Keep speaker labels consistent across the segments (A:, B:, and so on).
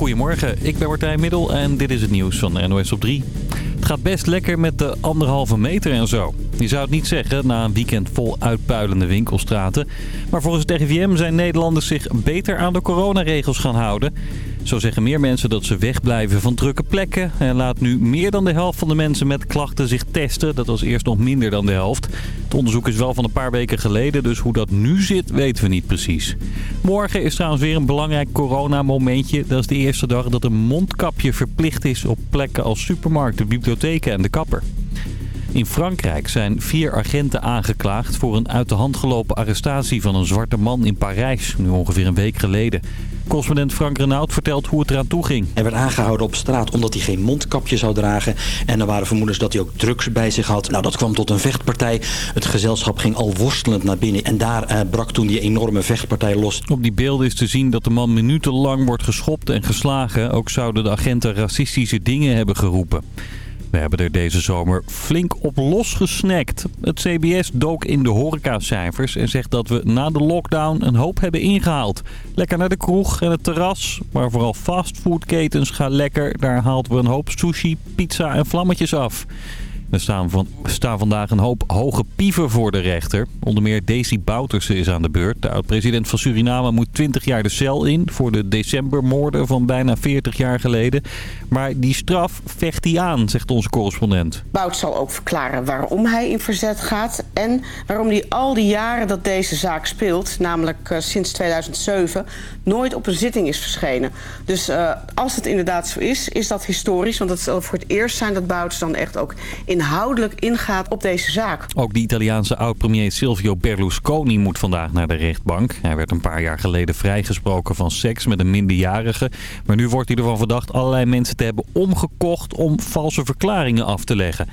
A: Goedemorgen, ik ben Martijn Middel en dit is het nieuws van NOS op 3. Het gaat best lekker met de anderhalve meter en zo. Je zou het niet zeggen na een weekend vol uitpuilende winkelstraten. Maar volgens het RIVM zijn Nederlanders zich beter aan de coronaregels gaan houden. Zo zeggen meer mensen dat ze wegblijven van drukke plekken. En laat nu meer dan de helft van de mensen met klachten zich testen. Dat was eerst nog minder dan de helft. Het onderzoek is wel van een paar weken geleden, dus hoe dat nu zit weten we niet precies. Morgen is trouwens weer een belangrijk coronamomentje. Dat is de eerste dag dat een mondkapje verplicht is op plekken als supermarkten, bibliotheken en de kapper. In Frankrijk zijn vier agenten aangeklaagd voor een uit de hand gelopen arrestatie van een zwarte man in Parijs, nu ongeveer een week geleden. Correspondent Frank Renaud vertelt hoe het eraan toe ging.
B: Hij werd aangehouden op straat omdat hij geen mondkapje zou dragen. En er waren vermoedens dat hij ook drugs bij zich had. Nou, dat kwam tot een vechtpartij. Het gezelschap ging al worstelend naar binnen. En daar eh, brak toen die enorme vechtpartij los.
A: Op die beelden is te zien dat de man minutenlang wordt geschopt en geslagen. Ook zouden de agenten racistische dingen hebben geroepen. We hebben er deze zomer flink op losgesnackt. Het CBS dook in de horecacijfers en zegt dat we na de lockdown een hoop hebben ingehaald. Lekker naar de kroeg en het terras, maar vooral fastfoodketens gaan lekker. Daar haalt we een hoop sushi, pizza en vlammetjes af. Er staan, van, vandaag een hoop hoge pieven voor de rechter. Onder meer Daisy Bouterse is aan de beurt. De oud-president van Suriname moet 20 jaar de cel in... voor de decembermoorden van bijna 40 jaar geleden. Maar die straf vecht hij aan, zegt onze correspondent.
C: Bout zal ook verklaren waarom hij in verzet gaat... en waarom hij al die jaren dat deze zaak speelt... namelijk uh, sinds 2007, nooit op een zitting is verschenen. Dus uh, als het inderdaad zo is, is dat historisch. Want het zal voor het eerst zijn dat Bouts dan echt ook... in inhoudelijk ingaat op deze zaak.
A: Ook de Italiaanse oud-premier Silvio Berlusconi moet vandaag naar de rechtbank. Hij werd een paar jaar geleden vrijgesproken van seks met een minderjarige. Maar nu wordt hij ervan verdacht allerlei mensen te hebben omgekocht om valse verklaringen af te leggen.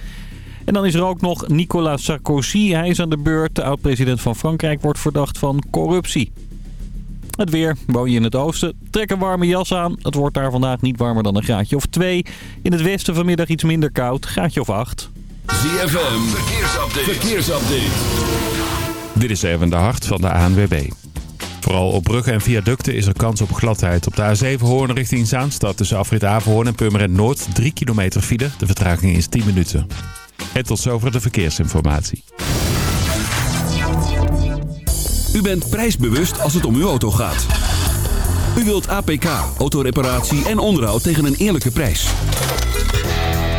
A: En dan is er ook nog Nicolas Sarkozy. Hij is aan de beurt. De oud-president van Frankrijk wordt verdacht van corruptie. Het weer. Woon je in het oosten? Trek een warme jas aan. Het wordt daar vandaag niet warmer dan een graadje of 2. In het westen vanmiddag iets minder koud. Graadje of 8.
D: ZFM. Verkeersupdate. Verkeersupdate.
E: Dit is even de hart van de ANWB. Vooral op bruggen en viaducten is er kans op gladheid. Op de A7 Hoorn richting Zaanstad tussen afrit Averhoorn en Purmerend Noord 3 kilometer file. De vertraging is 10 minuten. En tot zover de verkeersinformatie.
D: U bent prijsbewust als het om uw auto gaat. U wilt APK, autoreparatie en onderhoud tegen een eerlijke prijs.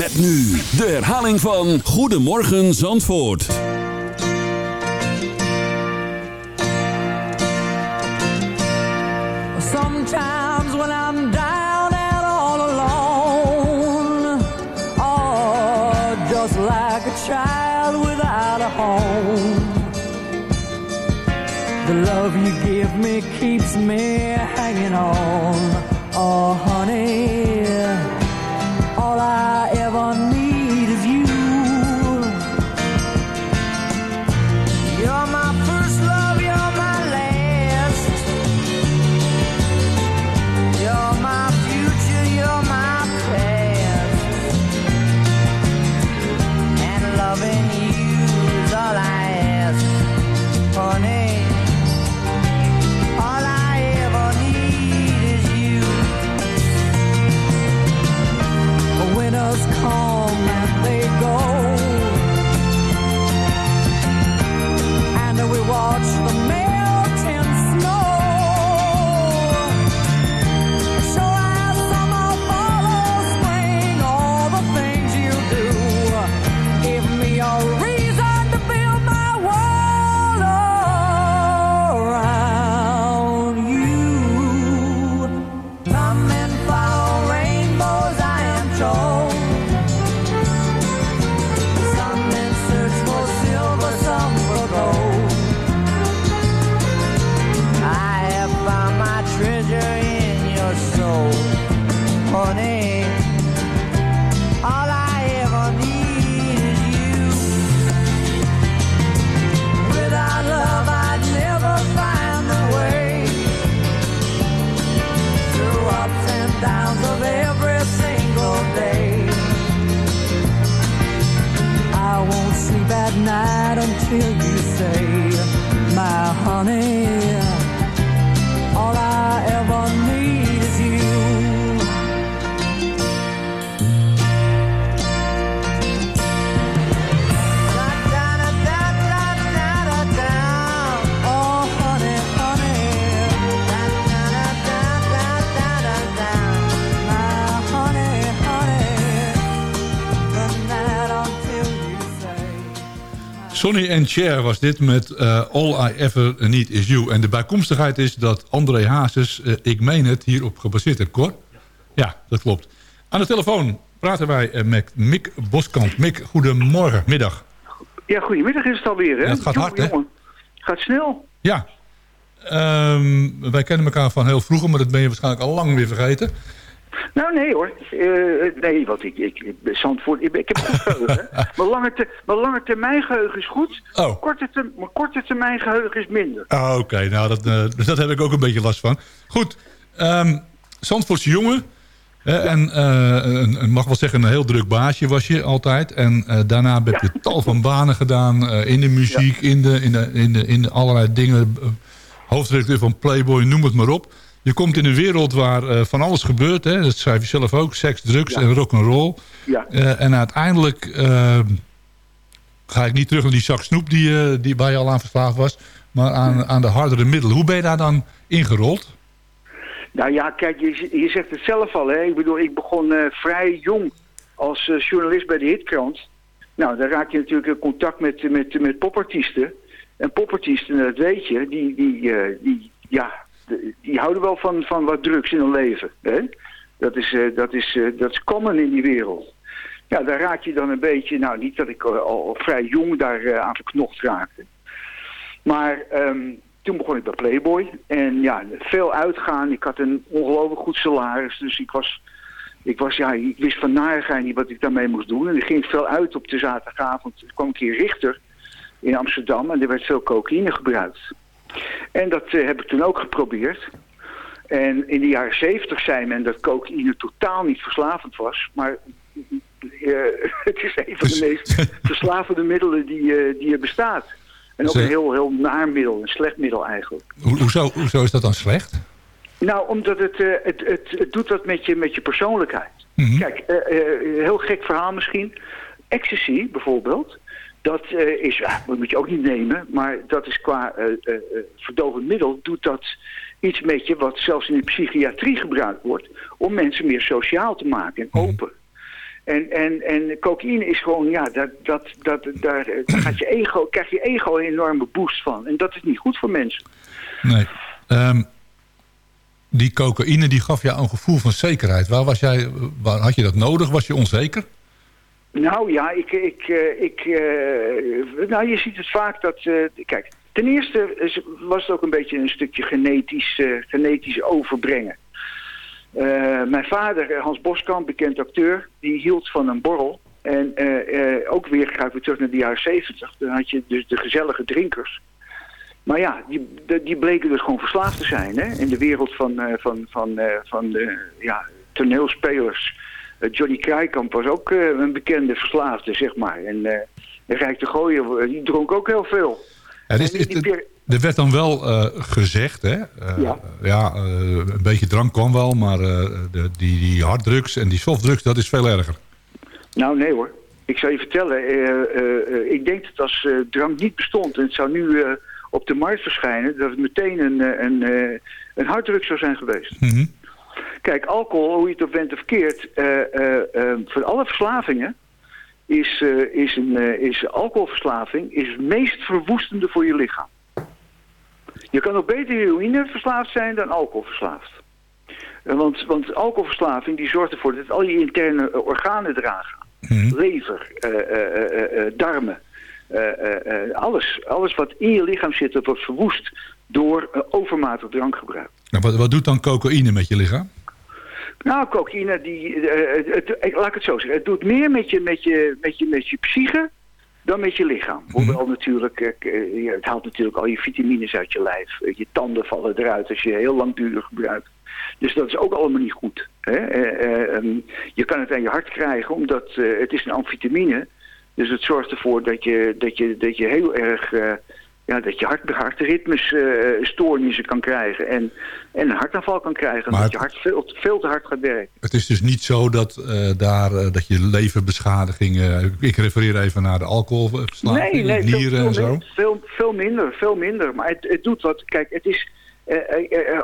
D: Met nu de herhaling van Goedemorgen Zandvoort.
F: Sometimes when I'm down and all alone, oh, just like a child without a home. The love you give me keeps me hanging on. Until you
G: Sonny and Cher was dit met eh, All I Ever Need Is You. En de bijkomstigheid is dat André Hazes, eh, ik meen het, hierop gebaseerd is. Cor? Ja, dat klopt. Aan de telefoon praten wij eh, met Mick Boskamp. Mick, goedemorgen, middag.
H: Ja, goedemiddag is het alweer, hè?
G: Ja, het gaat hard, hè?
H: gaat snel.
G: Ja, Ehm, wij kennen elkaar van heel vroeger, maar dat ben je waarschijnlijk al lang weer vergeten.
H: Nou, nee hoor. Eh, nee, want ik, ik, Zandvoort, ik, ik heb goed geheugen. Mijn lange, te, mijn lange termijn geheugen is goed.
G: Oh.
H: Korte mijn korte termijn geheugen is minder.
G: Ah, Oké, nou, dat, eh, dus dat heb ik ook een beetje last van. Goed, ehm Zandvoortse jongen. hè, en eh, een, een- mag wel zeggen, een heel druk baasje was je altijd. En eh, daarna heb je tal van banen gedaan. eh, in de muziek, in, de, in, de, in, de, in de allerlei dingen. eh, hoofdredacteur van Playboy, noem het maar op. Je komt in een wereld waar eh, van alles gebeurt. Hè? Dat schrijf je zelf ook. Seks, drugs en rock'n'roll.
H: Ja.
G: Eh, en uiteindelijk eh, ga ik niet terug naar die zak snoep die, eh, die, waar je al aan verslaafd was. Maar aan, aan de hardere middelen. Hoe ben je daar dan ingerold?
H: Nou ja, kijk, je, je zegt het zelf al, hè. Ik bedoel, ik begon vrij jong als journalist bij de Hitkrant. Nou, dan raak je natuurlijk in contact met, met, met popartiesten. En popartiesten, dat weet je, die, die, die, ja, die houden wel van, van wat drugs in hun leven. Hè? Dat, is, eh, dat, is, eh, dat is common in die wereld. Ja, daar raak je dan een beetje, nou niet dat ik eh, al, vrij jong daar aan verknocht raakte. Maar ehm, toen begon ik bij Playboy. En ja, veel uitgaan. Ik had een ongelooflijk goed salaris. Dus ik was, ik was, ja, ik wist van narigheid niet wat ik daarmee moest doen. En ik ging veel uit op de zaterdagavond. Er kwam een keer Richter in Amsterdam. En er werd veel cocaïne gebruikt. En dat eh, heb ik toen ook geprobeerd. En in de jaren zeventig zei men dat cocaïne totaal niet verslavend was. Maar eh, het is een van de meest verslavende middelen die, eh, die er bestaat. En ook
G: Zeg-
H: een heel, heel naar middel, een slecht middel eigenlijk.
G: Ho- hoezo, hoezo is dat dan slecht?
H: Nou, omdat het, het, het, het doet wat met je, met je persoonlijkheid.
G: Mhm.
H: Kijk, eh, eh, heel gek verhaal misschien. Ecstasy bijvoorbeeld, dat eh, is, ja, dat moet je ook niet nemen, maar dat is qua eh, eh, verdovend middel, doet dat iets met je wat zelfs in de psychiatrie gebruikt wordt, om mensen meer sociaal te maken en open. En, en, en cocaïne is gewoon, ja, dat, dat, dat, daar, daar gaat je ego, krijg je ego een enorme boost van. En dat is niet goed voor mensen.
G: Nee. Ehm, die cocaïne die gaf jou een gevoel van zekerheid. Waar, was jij, waar had je dat nodig? Was je onzeker?
H: Nou ja, ik, ik, eh, ik, eh, nou je ziet het vaak dat, eh, kijk, ten eerste was het ook een beetje een stukje genetisch, eh, genetisch overbrengen. Mijn vader, Hans Boskamp, bekend acteur, die hield van een borrel. En ook weer ga weer terug naar de jaren zeventig. Dan had je dus de gezellige drinkers. Maar ja, die, die bleken dus gewoon verslaafd te zijn. Hè? In de wereld van, van, van, van ja, toneelspelers. Eh, Johnny Krijkamp was ook eh, een bekende verslaafde, zeg maar. En eh Rijk de Gooier, die dronk ook heel veel.
G: Er, is, er werd dan wel gezegd, hè?
H: Ja.
G: ja een beetje drank kwam wel, maar de, die, die harddrugs en die softdrugs, dat is veel erger.
H: Nou, nee hoor. Ik zal je vertellen, ik denk dat als drank niet bestond en het zou nu op de markt verschijnen, dat het meteen een, een, een harddruk zou zijn geweest.
G: Mhm.
H: Kijk, alcohol, hoe je het ook bent of keert, eh, eh, eh, voor alle verslavingen is, is, een, is alcoholverslaving is het meest verwoestende voor je lichaam. Je kan ook beter heroïne verslaafd zijn dan alcoholverslaafd. Want, want alcoholverslaving die zorgt ervoor dat al je interne organen eraan gaan. Lever, darmen, alles, alles wat in je lichaam zit, dat wordt verwoest door overmatig drankgebruik.
G: Nou, wat, wat doet dan cocaïne met je lichaam?
H: Nou, cocaïne, die, eh, het, ik- laat ik het zo zeggen. Het doet meer met je, met je, met je, met je psyche dan met je lichaam. Hoewel natuurlijk, eh, eh, het haalt natuurlijk al je vitamines uit je lijf. Je tanden vallen eruit als je heel langdurig gebruikt. Dus dat is ook allemaal niet goed. Hè? Eh, eh, ehm, je kan het aan je hart krijgen, omdat het is een amfetamine. Dus het zorgt ervoor dat je, dat je, dat je heel erg... ja, dat je hart, hartritmes eh, stoornissen kan krijgen. En, en een hartaanval kan krijgen.
G: Maar
H: dat je hart veel, veel te hard gaat werken.
G: Het is dus niet zo dat, eh, daar, eh, dat je leverbeschadigingen... Ik refereer even naar de alcoholverslaving,
H: Nee, nee, veel,
G: nieren
H: veel,
G: en zo.
H: min- veel, veel minder, veel minder. Maar het, het doet wat. Kijk, het is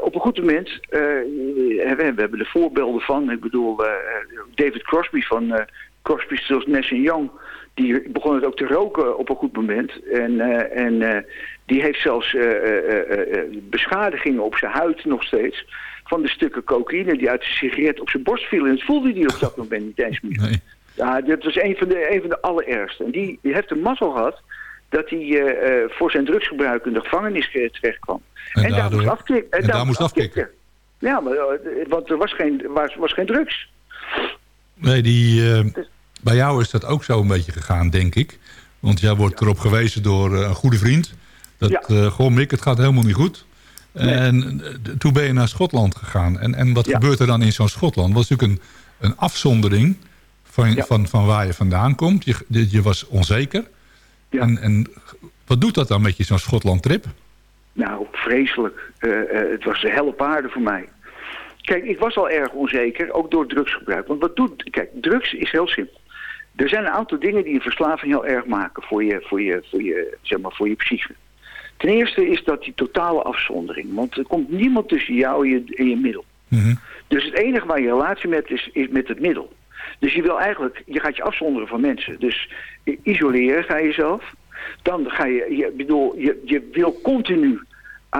H: op een goed moment. we, we hebben er voorbeelden van. Ik bedoel, David Crosby van eh, Crosby, Stills, Nash Young. Die begon het ook te roken op een goed moment. En, eh, en eh, die heeft zelfs beschadigingen op zijn huid nog steeds. Van de stukken cocaïne die uit de sigaret op zijn borst vielen. En dat voelde hij op dat moment niet eens meer.
G: Nee.
H: Ja, dit was een van de, een van de allerergste. En die, die heeft de mazzel gehad dat hij voor zijn drugsgebruik in de gevangenis terecht kwam.
G: En
H: daar
G: daardoor-
H: moest afkicken.
G: en daar moest afkicken.
H: Ja, maar, want er was geen, was, was geen drugs.
G: Nee, die, eh, bij jou is dat ook zo een beetje gegaan, denk ik. Want jij wordt erop gewezen door eh, een goede vriend. Dat,
H: Ja.
G: goh Mick, het gaat helemaal niet goed. En toen ben je naar Schotland gegaan. En, en wat
H: Ja.
G: gebeurt er dan in zo'n Schotland? Dat was natuurlijk een, een afzondering van,
H: Ja.
G: van, van waar je vandaan komt. Je, je, was onzeker.
H: Ja.
G: En, en wat doet dat dan met je, zo'n Schotland-trip?
H: Nou, vreselijk. Het was de helle paarden voor mij. Kijk, ik was al erg onzeker, ook door drugsgebruik. Want wat doet... Kijk, drugs is heel simpel. Er zijn een aantal dingen die een verslaving heel erg maken voor je, voor je, voor je, zeg maar, voor je psyche. Ten eerste is dat die totale afzondering. Want er komt niemand tussen jou en je, en je middel.
G: Mhm.
H: Dus het enige waar je relatie met is, is met het middel. Dus je wil eigenlijk, je gaat je afzonderen van mensen. Dus isoleren ga je jezelf. Dan ga je, je bedoel, je, je wil continu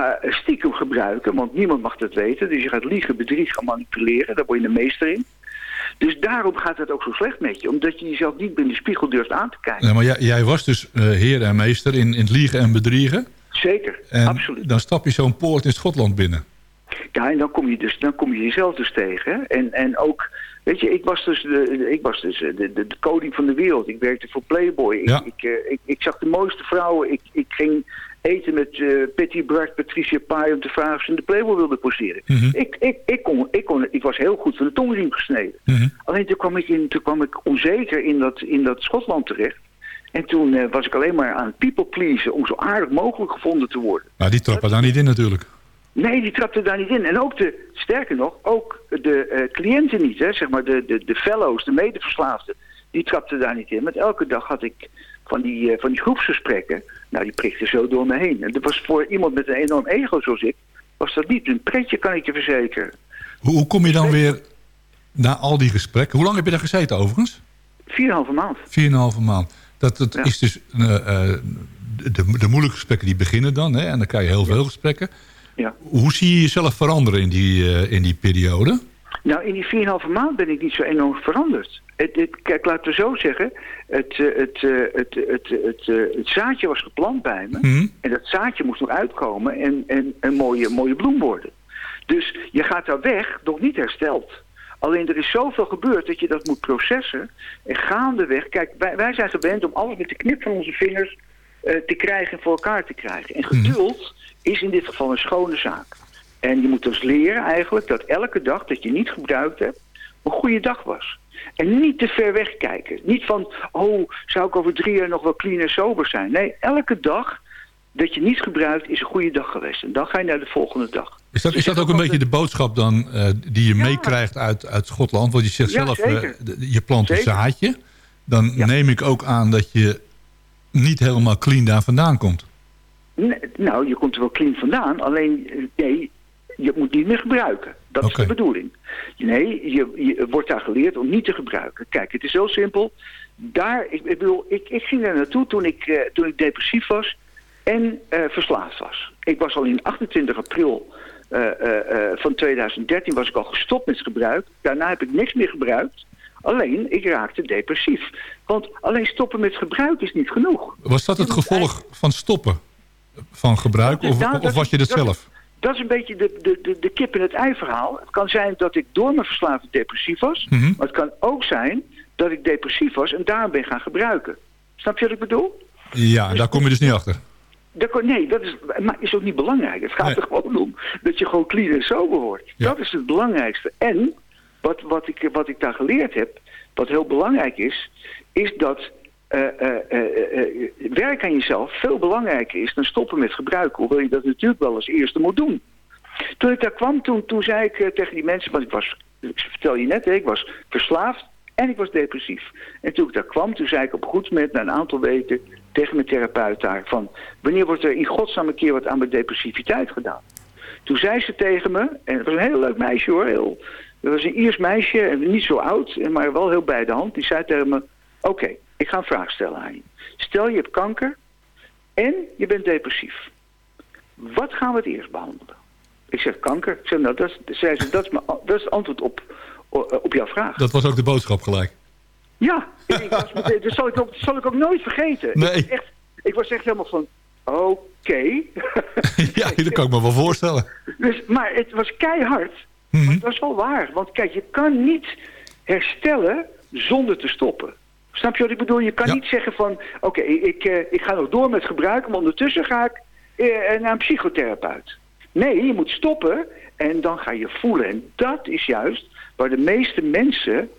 H: eh, stiekem gebruiken, want niemand mag dat weten. Dus je gaat liegen, bedriegen, manipuleren, daar word je de meester in. Dus daarom gaat het ook zo slecht met je, omdat je jezelf niet in de spiegel durft aan te kijken.
G: Ja, maar jij, jij was dus eh, heer en meester in, in het liegen en bedriegen.
H: Zeker,
G: En
H: absoluut.
G: dan stap je zo'n poort in Schotland binnen.
H: Ja, en dan kom je, dus, dan kom je jezelf dus tegen. hè. En, en ook, weet je, ik was dus, de, ik was dus eh, de, de, de koning van de wereld. Ik werkte voor Playboy. Ik,
G: Ja.
H: ik, ik, ik zag de mooiste vrouwen. Ik, ik ging eten met eh Patty Bart, Patricia Pai om te vragen of ze in de Playboy wilden poseren.
G: Mhm.
H: ik, ik, ik, kon, ik, kon, ik was heel goed van de tongriem gesneden.
G: Mhm.
H: Alleen toen kwam ik, in, toen kwam ik onzeker in dat, in dat Schotland terecht. En toen eh, was ik alleen maar aan people pleasen om zo aardig mogelijk gevonden te worden.
G: Maar die trappen daar niet in natuurlijk.
H: Nee, die trapte daar niet in. En ook de, sterker nog, ook de eh, cliënten niet, hè, zeg maar de, de, de fellows, de medeverslaafden, die trapten daar niet in. Want elke dag had ik van die, eh, van die groepsgesprekken, nou die prikte zo door me heen. En dat was voor iemand met een enorm ego zoals ik, was dat niet een pretje, kan ik je verzekeren.
G: Hoe, hoe kom je dan weer na al die gesprekken? Hoe lang heb je daar gezeten overigens?
H: 4,5 maand.
G: 4,5 maand. Dat, dat
H: Ja.
G: is dus eh, eh, de, de moeilijke gesprekken die beginnen dan. Hè? En dan krijg je heel veel gesprekken.
H: Ja.
G: Hoe zie je jezelf veranderen in die, in die periode?
H: Nou, in die 4,5 maand ben ik niet zo enorm veranderd. Het, het, kijk, laten we zo zeggen. Het, eh, het, eh, het, het, het, eh, het zaadje was geplant bij me.
G: Mhm.
H: En dat zaadje moest nog uitkomen en, en een mooie, mooie bloem worden. Dus je gaat daar weg, nog niet hersteld. Alleen er is zoveel gebeurd dat je dat moet processen. En gaandeweg, kijk, wij, wij zijn gewend om alles met de knip van onze vingers eh, te krijgen en voor elkaar te krijgen. En geduld is in dit geval een schone zaak. En je moet dus leren eigenlijk dat elke dag dat je niet gebruikt hebt, een goede dag was. En niet te ver weg kijken. Niet van, oh, zou ik over drie jaar nog wel clean en sober zijn? Nee, elke dag dat je niet gebruikt is een goede dag geweest. En dan ga je naar de volgende dag.
G: Is dat, is dat ook een beetje de boodschap dan eh, die je meekrijgt uit, uit Schotland? Want je zegt
H: Ja,
G: zelf, eh, je plant een
H: Zeker.
G: zaadje. Dan
H: Ja.
G: neem ik ook aan dat je niet helemaal clean daar vandaan komt.
H: Nee, nou, je komt er wel clean vandaan. Alleen, eh, nee, je moet niet meer gebruiken. Dat is de bedoeling. Nee, je, je wordt daar geleerd om niet te gebruiken. Kijk, het is zo simpel. Daar, ik, ik bedoel, ik, ik ging daar naartoe toen ik, eh, toen ik depressief was en eh, verslaafd was. Ik was al in 28 april eh, van 2013 was ik al gestopt met gebruik. Daarna heb ik niks meer gebruikt. Alleen, ik raakte depressief. Want alleen stoppen met gebruik is niet genoeg.
G: Was dat het gevolg van stoppen van gebruik? Of,
H: nou,
G: of was je dat zelf?
H: Dat is een beetje de, de, de, de kip in het ei verhaal. Het kan zijn dat ik door mijn verslaving depressief was.
G: Mhm.
H: Maar het kan ook zijn dat ik depressief was en daarom ben gaan gebruiken. Snap je wat ik bedoel?
G: Ja, daar kom je dus niet achter.
H: Dat nee, dat is, maar is ook niet belangrijk. Het gaat
G: Nee.
H: er gewoon om dat je gewoon clean en sober wordt.
G: Ja.
H: Dat is het belangrijkste. En wat, wat, ik, wat ik daar geleerd heb, wat heel belangrijk is, is dat eh, eh, eh, werk aan jezelf veel belangrijker is dan stoppen met gebruiken. Hoewel je dat natuurlijk wel als eerste moet doen. Toen ik daar kwam, toen, toen zei ik tegen die mensen, want ik was, ik vertel je net, ik was verslaafd en ik was depressief. En toen ik daar kwam, toen zei ik op goed moment, na een aantal weken, tegen mijn therapeut daar, van wanneer wordt er in godsnaam een keer wat aan mijn depressiviteit gedaan? Toen zei ze tegen me, en het was een heel leuk meisje hoor, heel, was een Iers meisje, niet zo oud, maar wel heel bij de hand. Die zei tegen me, oké, ik ga een vraag stellen aan je. Stel je hebt kanker en je bent depressief. Wat gaan we het eerst behandelen? Ik zeg kanker. Ik zeg, nou, dat zei ze, dat, is mijn, dat is het antwoord op, op, op jouw vraag.
G: Dat was ook de boodschap gelijk.
H: Ja, ik was meteen, dat, zal ik ook, dat zal ik ook nooit vergeten.
G: Nee.
H: Ik, was echt, ik was echt helemaal van, oké.
G: ja, dat kan ik me wel voorstellen.
H: Dus, maar het was keihard.
G: Mhm.
H: Maar het was wel waar. Want kijk, je kan niet herstellen zonder te stoppen. Snap je wat ik bedoel? Je kan
G: Ja.
H: niet zeggen van... Oké, ik, eh, ik ga nog door met gebruiken, maar ondertussen ga ik eh, naar een psychotherapeut. Nee, je moet stoppen en dan ga je voelen. En dat is juist waar de meeste mensen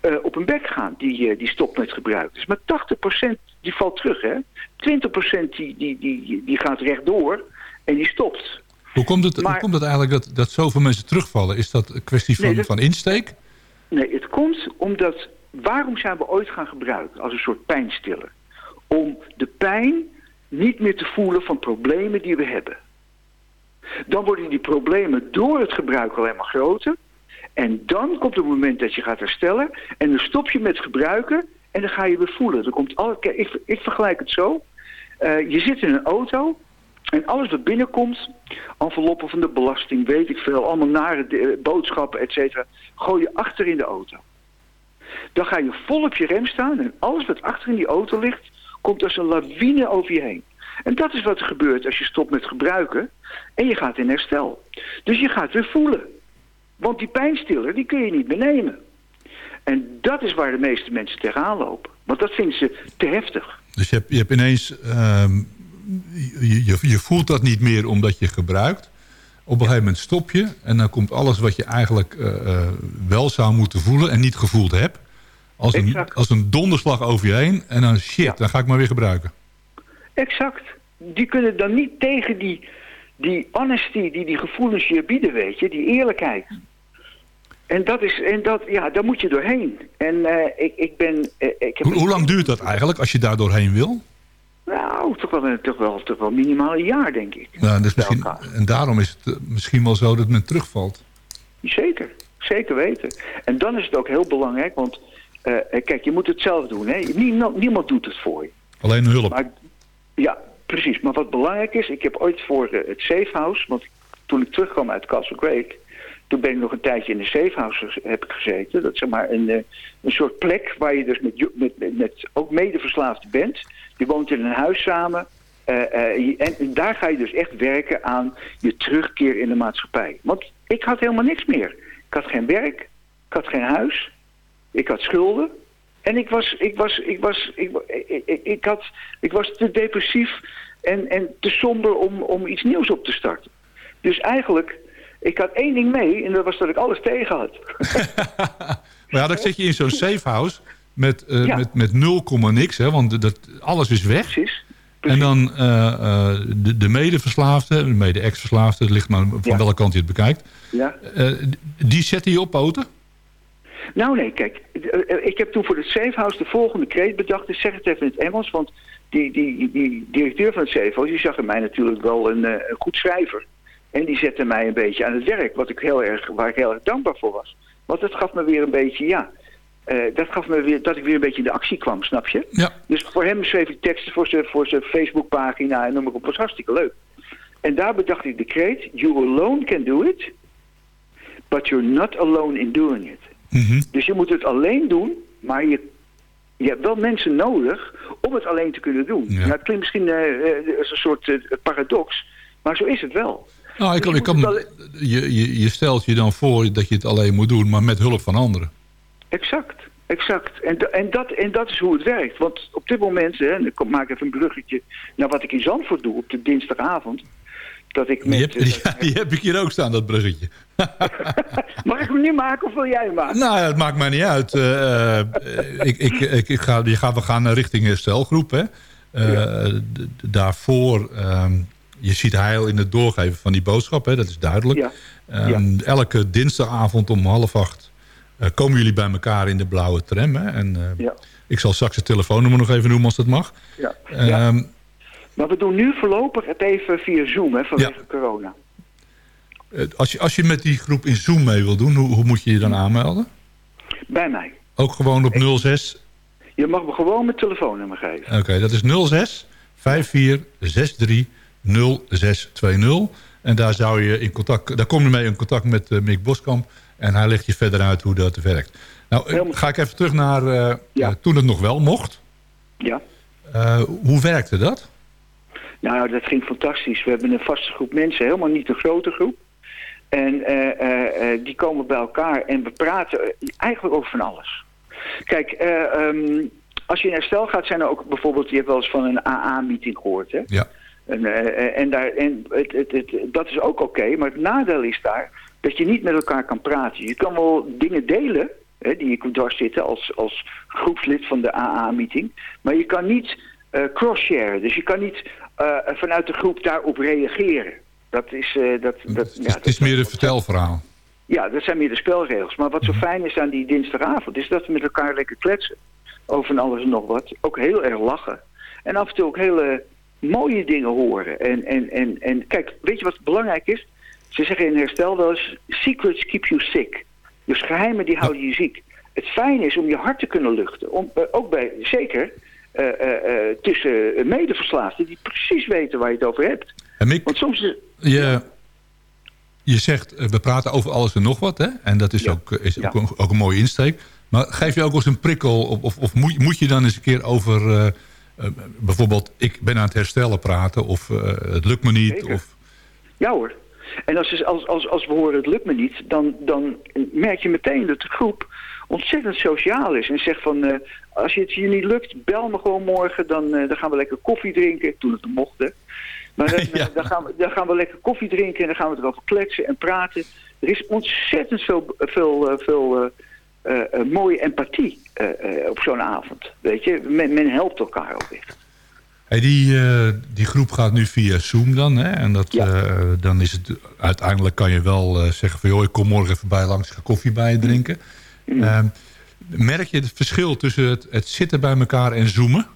H: eh, op hun bek gaan. Die, eh, die stopt met gebruik. Dus maar 80% die valt terug, hè. 20% die, die, die, die gaat rechtdoor en die stopt.
G: Hoe komt het, hoe komt het eigenlijk dat, dat zoveel mensen terugvallen? Is dat een kwestie van,
H: Nee, dat-
G: van insteek?
H: Nee, het komt omdat... Waarom zijn we ooit gaan gebruiken als een soort pijnstiller? Om de pijn niet meer te voelen van problemen die we hebben. Dan worden die problemen door het gebruik alleen maar groter. En dan komt het moment dat je gaat herstellen. En dan stop je met gebruiken en dan ga je weer voelen. Dan komt alle, ik, ik vergelijk het zo. Eh, je zit in een auto en alles wat binnenkomt, enveloppen van de belasting, weet ik veel, allemaal nare boodschappen, et gooi je achter in de auto. Dan ga je vol op je rem staan en alles wat achter in die auto ligt, komt als een lawine over je heen. En dat is wat er gebeurt als je stopt met gebruiken en je gaat in herstel. Dus je gaat weer voelen. Want die pijnstiller, die kun je niet meer nemen. En dat is waar de meeste mensen tegenaan lopen. Want dat vinden ze te heftig.
G: Dus je hebt, je hebt ineens... ehm, je, je voelt dat niet meer omdat je gebruikt. Op een gegeven moment stop je. En dan komt alles wat je eigenlijk eh, eh, wel zou moeten voelen... en niet gevoeld hebt. Als een,
H: Exact.
G: als een donderslag over je heen. En dan shit,
H: Ja.
G: dan ga ik maar weer gebruiken.
H: Exact. Die kunnen dan niet tegen die, die honesty die die gevoelens je bieden, weet je, die eerlijkheid. En dat is, en dat, ja, daar moet je doorheen. En eh, ik, ik ben, ik heb
G: Hoe, hoe lang duurt dat eigenlijk als je daar doorheen wil?
H: Nou, toch wel, een- toch wel, toch wel minimaal een jaar, denk ik.
G: Nou, dus misschien, en daarom is het eh, misschien wel zo dat men terugvalt.
H: Zeker, zeker weten. En dan is het ook heel belangrijk, want eh, eh, kijk, je moet het zelf doen. Hè? Niemand, niemand doet het voor je.
G: Alleen hulp.
H: Maar, ja, precies. Maar wat belangrijk is, ik heb ooit voor het Safe House, want toen ik terugkwam uit Castle Creek, toen ben ik nog een tijdje in de Safe House gez- heb ik gezeten. Dat is zeg maar een, eh, een soort plek waar je dus met, met, met, ook medeverslaafden bent. Je woont in een huis samen. eh, eh, en, en daar ga je dus echt werken aan je terugkeer in de maatschappij. Want ik had helemaal niks meer. Ik had geen werk, ik had geen huis, ik had schulden. En ik was, ik was, ik was, ik, wa- ik, ik, ik had, ik was te depressief en, en te somber om, om iets nieuws op te starten. Dus eigenlijk, ik had één ding mee en dat was dat ik alles tegen had.
G: Maar ja, dan zit je in zo'n safe house met,
H: Ja.
G: met, met 0, niks. Hè, want dat, alles is weg.
H: Precies.
G: En dan eh, eh, de, de medeverslaafde, de mede-ex-verslaafde, het ligt maar van
H: Ja.
G: welke kant je het bekijkt.
H: Ja.
G: die zetten je op poten?
H: Nou nee, kijk, ik heb toen voor het Safe House de volgende kreet bedacht. Ik zeg het even in het Engels, want die, die, die directeur van het Safe House, die zag in mij natuurlijk wel een, een goed schrijver. En die zette mij een beetje aan het werk, wat ik heel erg, waar ik heel erg dankbaar voor was. Want dat gaf me weer een beetje, ja, eh, dat gaf me weer, dat ik weer een beetje in de actie kwam, snap je?
G: Ja.
H: Dus voor hem schreef ik teksten voor zijn, voor zijn Facebookpagina en noem maar op. was hartstikke leuk. En daar bedacht ik de kreet, you alone can do it, but you're not alone in doing it.
G: Mhm.
H: Dus je moet het alleen doen, maar je, je hebt wel mensen nodig om het alleen te kunnen doen.
G: Ja.
H: Ja. het klinkt misschien eh, eh, als een soort paradox, maar zo is het wel.
G: Nou, ik,
H: Je
G: ik kan, je, je, je stelt je dan voor dat je het alleen moet doen, maar met hulp van anderen.
H: Exact, exact. En, en, dat, en dat is hoe het werkt. Want op dit moment, hè, en ik maak even een bruggetje naar wat ik in Zandvoort doe op de dinsdagavond. Dat ik
G: Die
H: met,
G: heb, die, die heb ik hier ook staan, dat bruggetje.
H: Mag ik hem nu maken of wil jij hem maken?
G: Nou, het maakt mij niet uit. Eh, eh, ik, ik, ik, ik ga, die gaan, we gaan richting herstelgroep. Hè. Eh, daarvoor, ehm, je ziet heil in het doorgeven van die boodschap. Hè, dat is duidelijk.
H: Ja.
G: Ehm, Elke dinsdagavond om half acht eh, komen jullie bij elkaar in de blauwe tram. Hè. En, eh,
H: Ja.
G: Ik zal straks het telefoonnummer nog even noemen als dat mag.
H: Ja. ja.
G: Ehm,
H: Maar we doen nu voorlopig het even via Zoom, hè, vanwege corona.
G: eh, als, je, als je met die groep in Zoom mee wil doen, hoe, hoe moet je je dan aanmelden?
H: Bij mij.
G: Ook gewoon op 06
H: Je mag me gewoon mijn telefoonnummer geven.
G: Oké, dat is 06 54 63 0620. En daar, zou je in contact, daar kom je mee in contact met eh, Mick Boskamp. En hij legt je verder uit hoe dat werkt. Nou, eh,
H: Helemaal-
G: ga ik even terug naar eh,
H: Ja.
G: toen het nog wel mocht.
H: Ja.
G: Hoe werkte dat?
H: Nou, dat ging fantastisch. We hebben een vaste groep mensen, helemaal niet een grote groep. En die komen bij elkaar en we praten eigenlijk over van alles. Kijk, eh, ehm, als je in herstel gaat, zijn er ook bijvoorbeeld... je hebt wel eens van een AA-meeting gehoord, hè?
G: Ja.
H: En, eh, en, daar, en het, het, het, dat is ook oké, maar het nadeel is daar dat je niet met elkaar kan praten. Je kan wel dingen delen, hè, die je dwars zitten als, als groepslid van de AA-meeting, maar je kan niet eh cross-sharen. Dus je kan niet eh, vanuit de groep daarop reageren. Dat is... dat, dat,
G: Het is,
H: ja,
G: het is meer een vertelverhaal.
H: ja, dat zijn meer de spelregels. Maar wat zo fijn is aan die dinsdagavond... is dat we met elkaar lekker kletsen. Over alles en nog wat. Ook heel erg lachen. En af en toe ook hele mooie dingen horen. En, en, en, en kijk, weet je wat belangrijk is? Ze zeggen in herstel wel eens... Secrets keep you sick. Dus geheimen die houden je ziek. Het fijne is om je hart te kunnen luchten. Om, eh, ook bij, zeker... eh, eh, tussen medeverslaafden die precies weten waar je het over hebt.
G: En Mick,
H: Want soms is,
G: je, je zegt, we praten over alles en nog wat. Hè? En dat is,
H: Ja.
G: ook, is
H: Ja.
G: ook, een, ook een mooie insteek. Maar geef je ook eens een prikkel? Of, of, of moet, moet je dan eens een keer over... eh, bijvoorbeeld, ik ben aan het herstellen praten. Of eh, het lukt me niet.
H: Zeker.
G: Of,
H: Ja hoor. En als, als, als, als we horen het lukt me niet, dan, dan merk je meteen dat de groep ontzettend sociaal is. En zegt van, eh, als je het je niet lukt, bel me gewoon morgen. Dan, dan gaan we lekker koffie drinken, toen het mocht hè. Maar dan,
G: Ja.
H: dan, gaan we, dan gaan we lekker koffie drinken en dan gaan we erover kletsen en praten. Er is ontzettend veel, veel, veel eh, mooie empathie eh, eh, op zo'n avond. Weet je, men, men helpt elkaar ook echt.
G: Hey, die, eh, die groep gaat nu via Zoom dan. Hè? En dat,
H: Ja.
G: eh, dan is het uiteindelijk kan je wel eh, zeggen van... joh, ik kom morgen even bij langs, ga koffie bij je drinken.
H: Mm.
G: Ehm, merk je het verschil tussen het, het zitten bij elkaar en zoomen?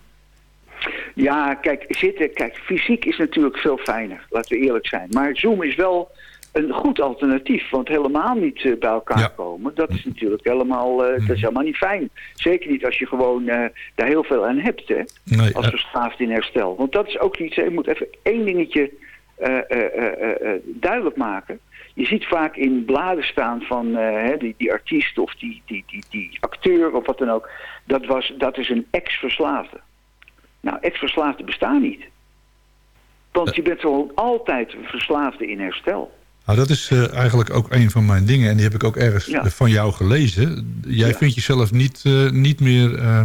H: Ja, kijk, zitten, kijk, fysiek is natuurlijk veel fijner, laten we eerlijk zijn. Maar Zoom is wel een goed alternatief, want helemaal niet eh, bij elkaar
G: Ja.
H: komen, dat is natuurlijk helemaal, eh, dat is helemaal niet fijn. Zeker niet als je gewoon eh, daar heel veel aan hebt, hè,
G: Nee,
H: als verslaafd in herstel. Want dat is ook iets, hè, ik moet even één dingetje duidelijk maken. Je ziet vaak in bladen staan van hè, die, die artiest of die, die, die, die acteur of wat dan ook. Dat, was, dat is een ex-verslaafde. Nou, ex-verslaafden bestaan niet. Want je bent gewoon altijd een verslaafde in herstel.
G: Nou, dat is eh, eigenlijk ook een van mijn dingen. En die heb ik ook ergens
H: Ja.
G: van jou gelezen. Jij
H: Ja.
G: vindt jezelf niet, eh, niet meer eh,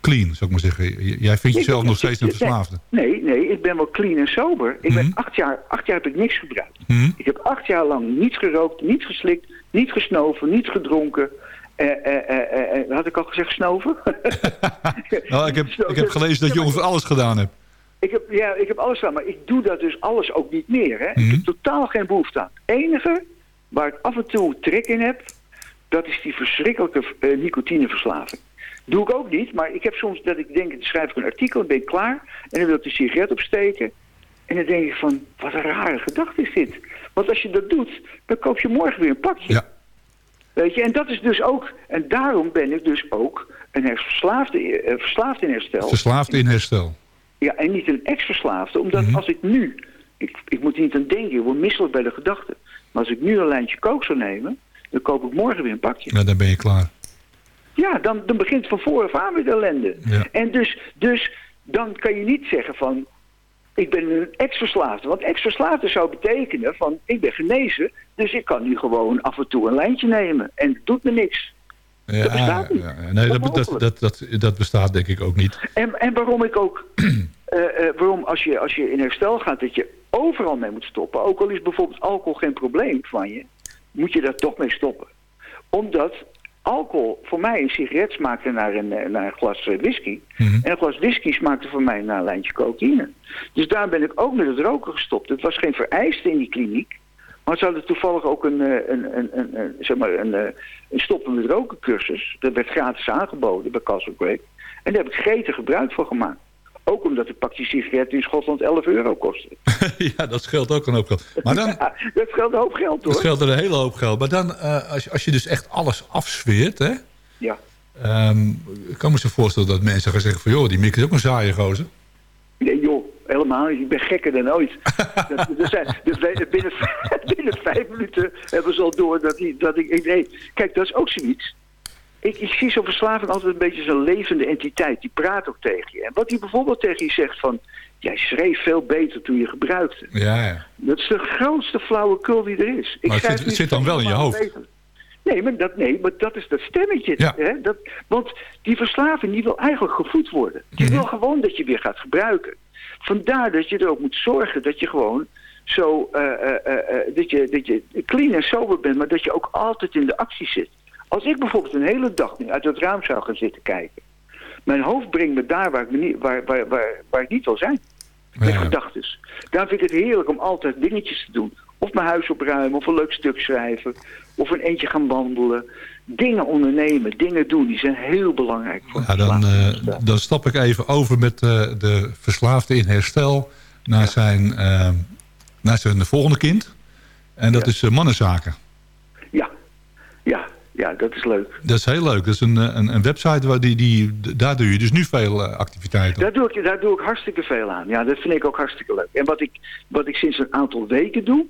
G: clean, zou ik maar zeggen. Jij vindt jezelf
H: nee,
G: nog steeds een verslaafde.
H: Nee, nee, ik ben wel clean en sober. Ik ben
G: Mhm.
H: acht jaar, acht jaar heb ik niks gebruikt.
G: Hm?
H: Ik heb acht jaar lang niet gerookt, niet geslikt, niet gesnoven, niet gedronken. Eh, eh, eh, had ik al gezegd snoven?
G: Nou, ik, heb, ik heb gelezen dat je ongeveer alles gedaan hebt.
H: Ik heb, ja, ik heb alles gedaan, maar ik doe dat dus alles ook niet meer. Hè?
G: Mhm.
H: Ik heb totaal geen behoefte aan. Het enige waar ik af en toe trek in heb, dat is die verschrikkelijke eh, nicotineverslaving. Doe ik ook niet, maar ik heb soms dat ik denk, dan schrijf ik een artikel, dan ben ik klaar. En dan wil ik de sigaret opsteken. En dan denk ik van, wat een rare gedachte is dit. Want als je dat doet, dan koop je morgen weer een pakje.
G: Ja.
H: Weet je, en dat is dus ook, en daarom ben ik dus ook een verslaafde, eh, verslaafd in herstel.
G: Verslaafd in herstel.
H: Ja, en niet een ex-verslaafde. Omdat
G: Mhm.
H: als ik nu... Ik, ik moet er niet aan denken, ik word misselijk bij de gedachte. Maar als ik nu een lijntje kook zou nemen... dan koop ik morgen weer een pakje.
G: Nou, dan ben je klaar.
H: Ja, dan, dan begint van vooraf aan weer de ellende.
G: Ja.
H: En dus, dus dan kan je niet zeggen van... ik ben een ex-verslaafde. Want ex-verslaafde zou betekenen van... ik ben genezen, dus ik kan nu gewoon af en toe een lijntje nemen. En het doet me niks.
G: Ja,
H: Dat bestaat niet.
G: ja. Nee, dat, dat, dat, dat, dat bestaat denk ik ook niet.
H: En, en waarom ik ook, eh, eh, waarom als je, als je in herstel gaat, dat je overal mee moet stoppen. Ook al is bijvoorbeeld alcohol geen probleem van je, moet je daar toch mee stoppen. Omdat alcohol voor mij een sigaret smaakte naar een, eh, naar een glas whisky. En een glas whisky smaakte voor mij naar een lijntje cocaïne. Dus daar ben ik ook met het roken gestopt. Het was geen vereiste in die kliniek. Maar ze hadden toevallig ook een, eh, een, een, een, een, zeg maar een, eh, een stoppen met roken cursus. Dat werd gratis aangeboden bij Castle Grape. En daar heb ik gretig gebruik van gemaakt. Ook omdat de pak die sigaretten in Schotland 11 euro kosten.
G: ja, dat scheelt ook een hoop geld. Maar dan,
H: Ja, dat geldt een hoop geld hoor.
G: dat scheelt een hele hoop geld. Maar dan, eh, als, je, als je dus echt alles afsfeert, hè,
H: Ja.
G: ehm, ik kan me zo voorstellen dat mensen gaan zeggen van... joh, die Mick is ook een saaie gozer.
H: Nee joh, helemaal niet. Ik ben gekker dan ooit. dat, dus wij- binnen, binnen vijf minuten hebben ze al door dat, die, dat ik... Nee, kijk, dat is ook zoiets. Ik, ik zie zo'n verslaving altijd een beetje zo'n levende entiteit. Die praat ook tegen je. En wat hij bijvoorbeeld tegen je zegt van... Jij schreef veel beter toen je gebruikte.
G: Ja, ja.
H: Dat is de grootste flauwekul die er is. Ik
G: Maar het zit- dan wel in je hoofd.
H: beter. Nee maar, dat, nee, maar dat is dat stemmetje.
G: Ja.
H: Hè? Dat, want die verslaving die wil eigenlijk gevoed worden. Die
G: Mhm.
H: wil gewoon dat je weer gaat gebruiken. Vandaar dat je er ook moet zorgen dat je gewoon zo, eh, eh, eh, dat, je, dat je clean en sober bent, maar dat je ook altijd in de actie zit. Als ik bijvoorbeeld een hele dag nu uit het raam zou gaan zitten kijken, mijn hoofd brengt me daar waar ik, niet, waar, waar, waar, waar ik niet wil zijn. Met
G: Ja.
H: gedachtes. Daarom vind ik het heerlijk om altijd dingetjes te doen. Of mijn huis opruimen, of een leuk stuk schrijven. Of een eentje gaan wandelen. Dingen ondernemen, dingen doen, die zijn heel belangrijk. Voor
G: Ja, dan, eh, dan stap ik even over met eh, de verslaafde in herstel... naar, zijn, eh, naar zijn volgende kind. En dat
H: Ja.
G: is mannenzaken.
H: Ja, ja, ja, dat is leuk.
G: Dat is heel leuk. Dat is een, een, een website, waar die, die, daar doe je dus nu veel activiteiten.
H: Daar doe, ik, daar doe ik hartstikke veel aan. Ja, dat vind ik ook hartstikke leuk. En wat ik, wat ik sinds een aantal weken doe...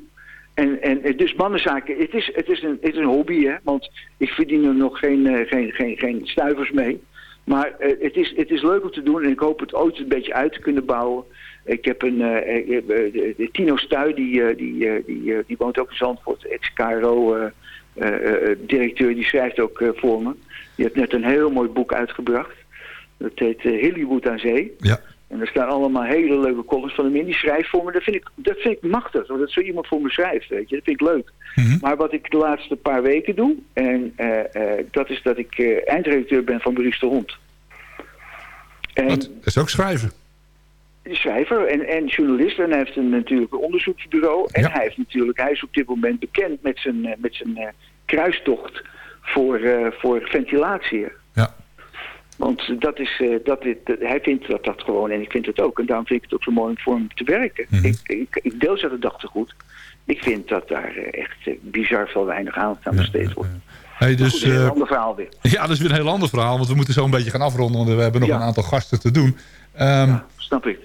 H: En, en en dus mannenzaken, het is, het, is een, het is een hobby, hè. Want ik verdien er nog geen, eh, geen, geen, geen stuivers mee. Maar eh, het, is, het is leuk om te doen en ik hoop het ooit een beetje uit te kunnen bouwen. Ik heb een... eh, eh, eh, Tino Stuy, die, eh, die, eh, die, eh, die woont ook in Zandvoort. Ex-KRO-directeur, die schrijft ook eh, voor me. Die heeft net een heel mooi boek uitgebracht. Dat heet eh, Hollywood aan Zee.
G: Ja.
H: En er staan allemaal hele leuke columns van hem in. Die schrijft voor me. Dat vind ik, dat vind ik machtig. Dat zo iemand voor me schrijft. Weet je. Dat vind ik leuk.
G: Mhm.
H: Maar wat ik de laatste paar weken doe. En eh, eh, dat is dat ik eh, eindredacteur ben van Bericht de Hond. En
G: Dat is ook schrijven.
H: schrijver en, en journalist. En hij heeft een, natuurlijk een onderzoeksbureau. En
G: Ja.
H: hij, heeft natuurlijk, hij is op dit moment bekend met zijn, met zijn kruistocht voor, voor ventilatie.
G: Ja.
H: Want dat is, eh, dat dit, dat- hij vindt dat, dat gewoon en ik vind het ook. En daarom vind ik het ook zo mooi om voor hem te werken.
G: Mhm.
H: ik, ik, ik deel zijn gedachtegoed. Ik vind dat daar eh, echt eh, bizar veel weinig aandacht aan besteed wordt.
G: Hey, dus,
H: Goed, een heel ander verhaal weer.
G: ja, dat is weer een heel ander verhaal. Want we moeten zo een beetje gaan afronden. Want we hebben nog
H: Ja.
G: een aantal gasten te doen. Ehm,
H: Ja, snap ik.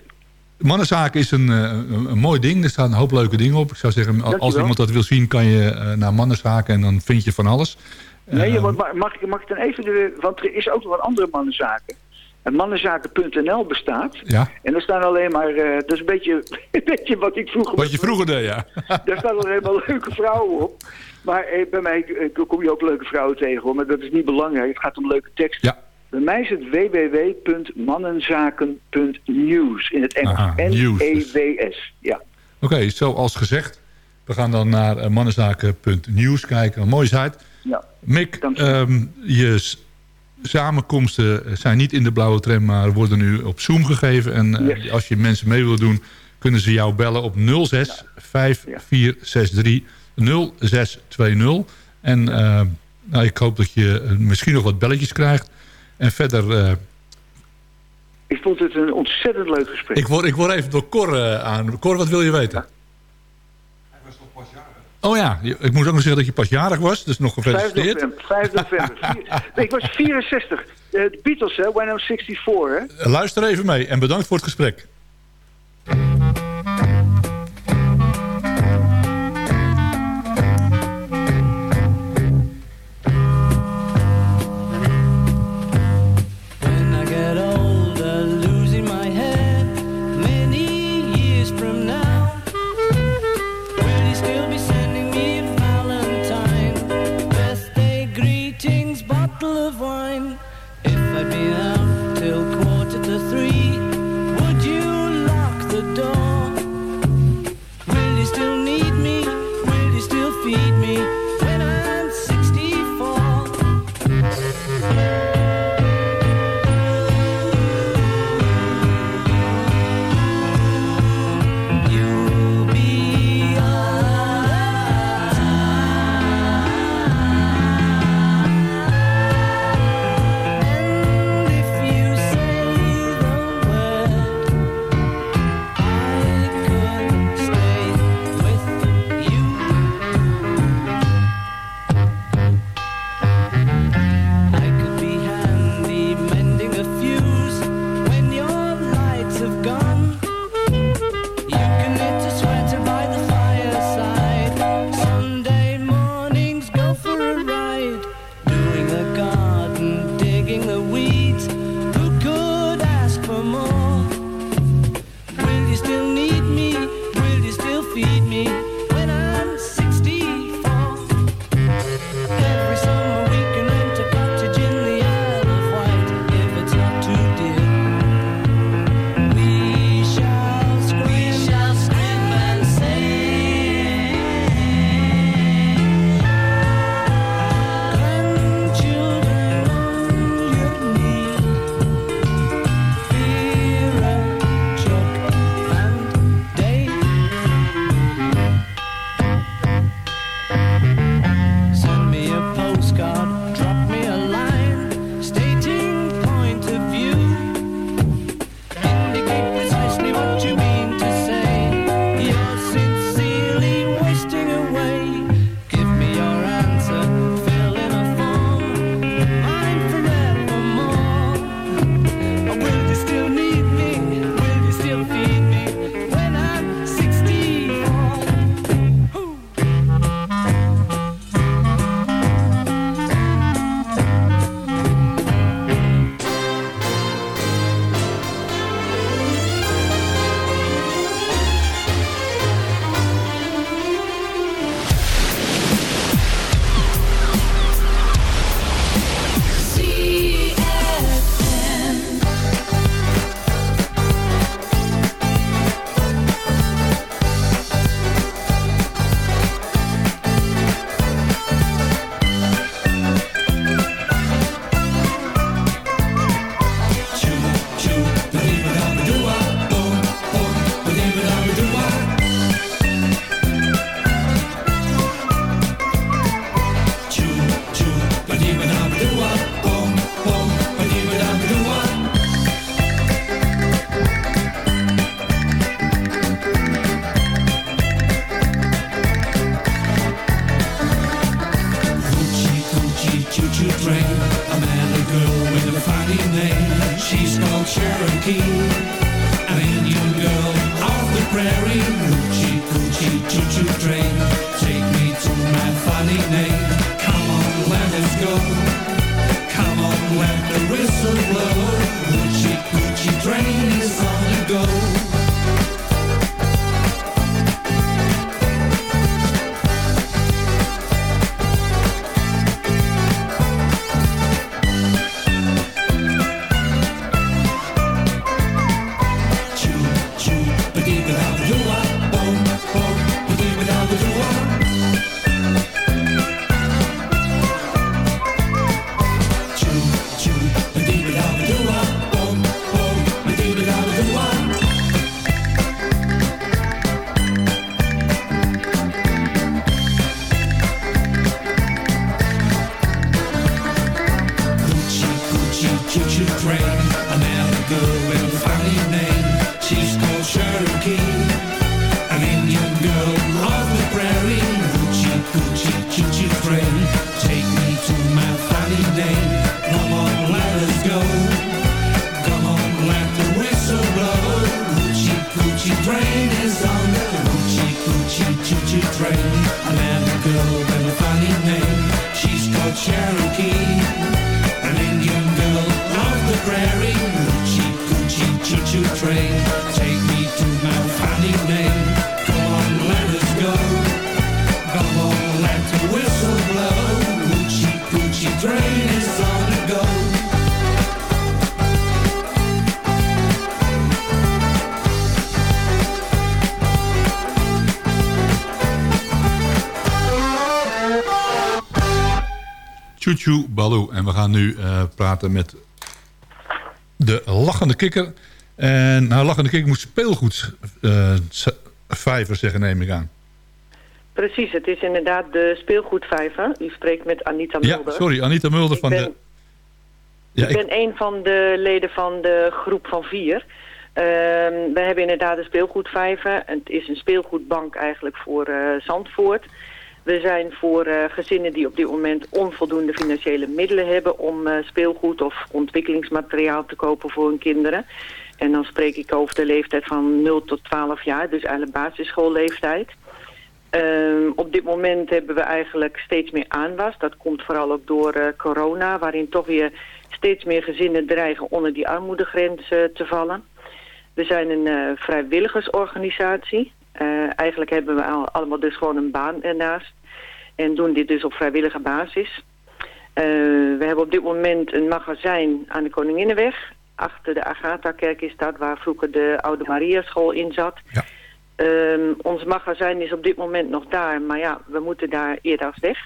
G: Mannenzaken is een, een, een mooi ding. Er staan een hoop leuke dingen op. Ik zou zeggen, als
H: Dankjewel.
G: iemand dat wil zien, kan je naar Mannenzaken en dan vind je van alles.
H: Nee, maar mag, mag, ik- dan even... De, want er is ook nog een andere mannenzaken. En mannenzaken.nl bestaat.
G: Ja,
H: En daar staan alleen maar... eh, dat is een beetje, een beetje wat ik vroeger...
G: wat je vroeger deed, ja.
H: Daar staan alleen maar leuke vrouwen op. Maar eh, bij mij eh, kom je ook leuke vrouwen tegen, hoor. Maar dat is niet belangrijk. Het gaat om leuke teksten.
G: Ja.
H: Bij mij is het www.mannenzaken.news. In het Engels.
G: News dus.
H: Ja.
G: Oké, zoals gezegd. We gaan dan naar eh, mannenzaken.news kijken. Een mooie site.
H: Ja.
G: Mick,
H: je.
G: ehm, je samenkomsten zijn niet in de blauwe tram... maar worden nu op Zoom gegeven. En eh,
H: Yes.
G: als je mensen mee wil doen... kunnen ze jou bellen op 06 5463 0620. En eh, nou, ik hoop dat je eh, misschien nog wat belletjes krijgt. En verder... eh,
H: Ik vond het een ontzettend leuk gesprek.
G: ik, word, ik word even door Cor aan. Cor, wat wil je weten? Oh ja, ik moet ook nog zeggen dat je pas jarig was. Dus nog
H: 5
G: gefeliciteerd.
H: november. 5 november. Nee, ik was 64. Eh, De Beatles, hè? When I'm 64, hè?
G: Luister even mee en bedankt voor het gesprek.
I: Cherokee. An Indian girl off the prairie. Choo
G: Baloo. En we gaan nu eh, praten met de lachende kikker. En nou, lachende kikker moet speelgoed eh, vijver zeggen, neem ik aan.
J: Precies, het is inderdaad de speelgoedvijver. U spreekt met Anita
G: Ja,
J: Mulder.
G: sorry, Anita Mulder
J: Ik
G: van
J: ben,
G: de... Ja,
J: ik ben een van de leden van de groep van vier. Ehm, we hebben inderdaad een speelgoedvijver. Het is een speelgoedbank eigenlijk voor eh, Zandvoort. We zijn voor eh, gezinnen die op dit moment onvoldoende financiële middelen hebben om eh, speelgoed of ontwikkelingsmateriaal te kopen voor hun kinderen. En dan spreek ik over de leeftijd van 0 tot 12 jaar, dus eigenlijk basisschoolleeftijd. Ehm, op dit moment hebben we eigenlijk steeds meer aanwas. Dat komt vooral ook door eh, corona, waarin toch weer steeds meer gezinnen dreigen onder die armoedegrens te vallen. We zijn een vrijwilligersorganisatie. Eh, eigenlijk hebben we al, allemaal dus gewoon een baan ernaast. En doen dit dus op vrijwillige basis. Eh, we hebben op dit moment een magazijn aan de Koninginnenweg. Achter de Agatha-kerk is dat, waar vroeger de Oude Mariaschool in zat. Ehm, ons magazijn is op dit moment nog daar, maar ja, we moeten daar eerder weg.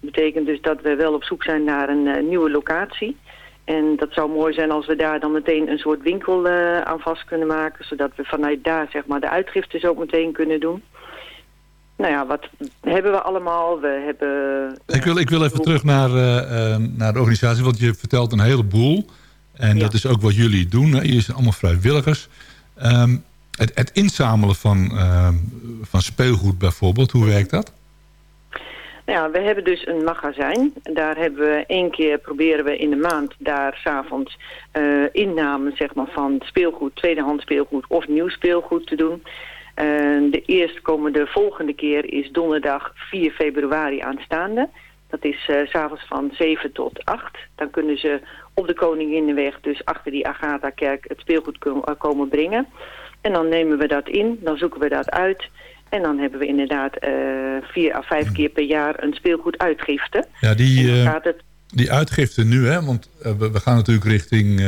J: Dat betekent dus dat we wel op zoek zijn naar een eh, nieuwe locatie. En dat zou mooi zijn als we daar dan meteen een soort winkel eh, aan vast kunnen maken. Zodat we vanuit daar zeg maar de uitgiftes ook meteen kunnen doen. Nou ja, wat hebben we allemaal? We hebben...
G: Ik wil, ik wil even terug naar, eh, eh, naar de organisatie, want je vertelt een heleboel. En dat is ook wat jullie doen. Hè. Jullie zijn allemaal vrijwilligers. Ehm, het, het inzamelen van, ehm, van speelgoed bijvoorbeeld, hoe werkt dat?
J: Nou ja, we hebben dus een magazijn. Daar hebben we één keer proberen we in de maand daar s'avonds eh innamen zeg maar, van speelgoed, tweedehands speelgoed of nieuw speelgoed te doen. Eh, de eerstkomende volgende keer is donderdag 4 februari aanstaande. Dat is eh, s s'avonds van 7 tot 8. Dan kunnen ze op de Koninginnenweg, dus achter die Agatha-kerk, het speelgoed ko- eh, komen brengen. En dan nemen we dat in, dan zoeken we dat uit. En dan hebben we inderdaad eh, vier à vijf keer per jaar een speelgoeduitgifte.
G: Ja, die, eh,
J: gaat het
G: die uitgifte nu, hè, want eh, we, we gaan natuurlijk richting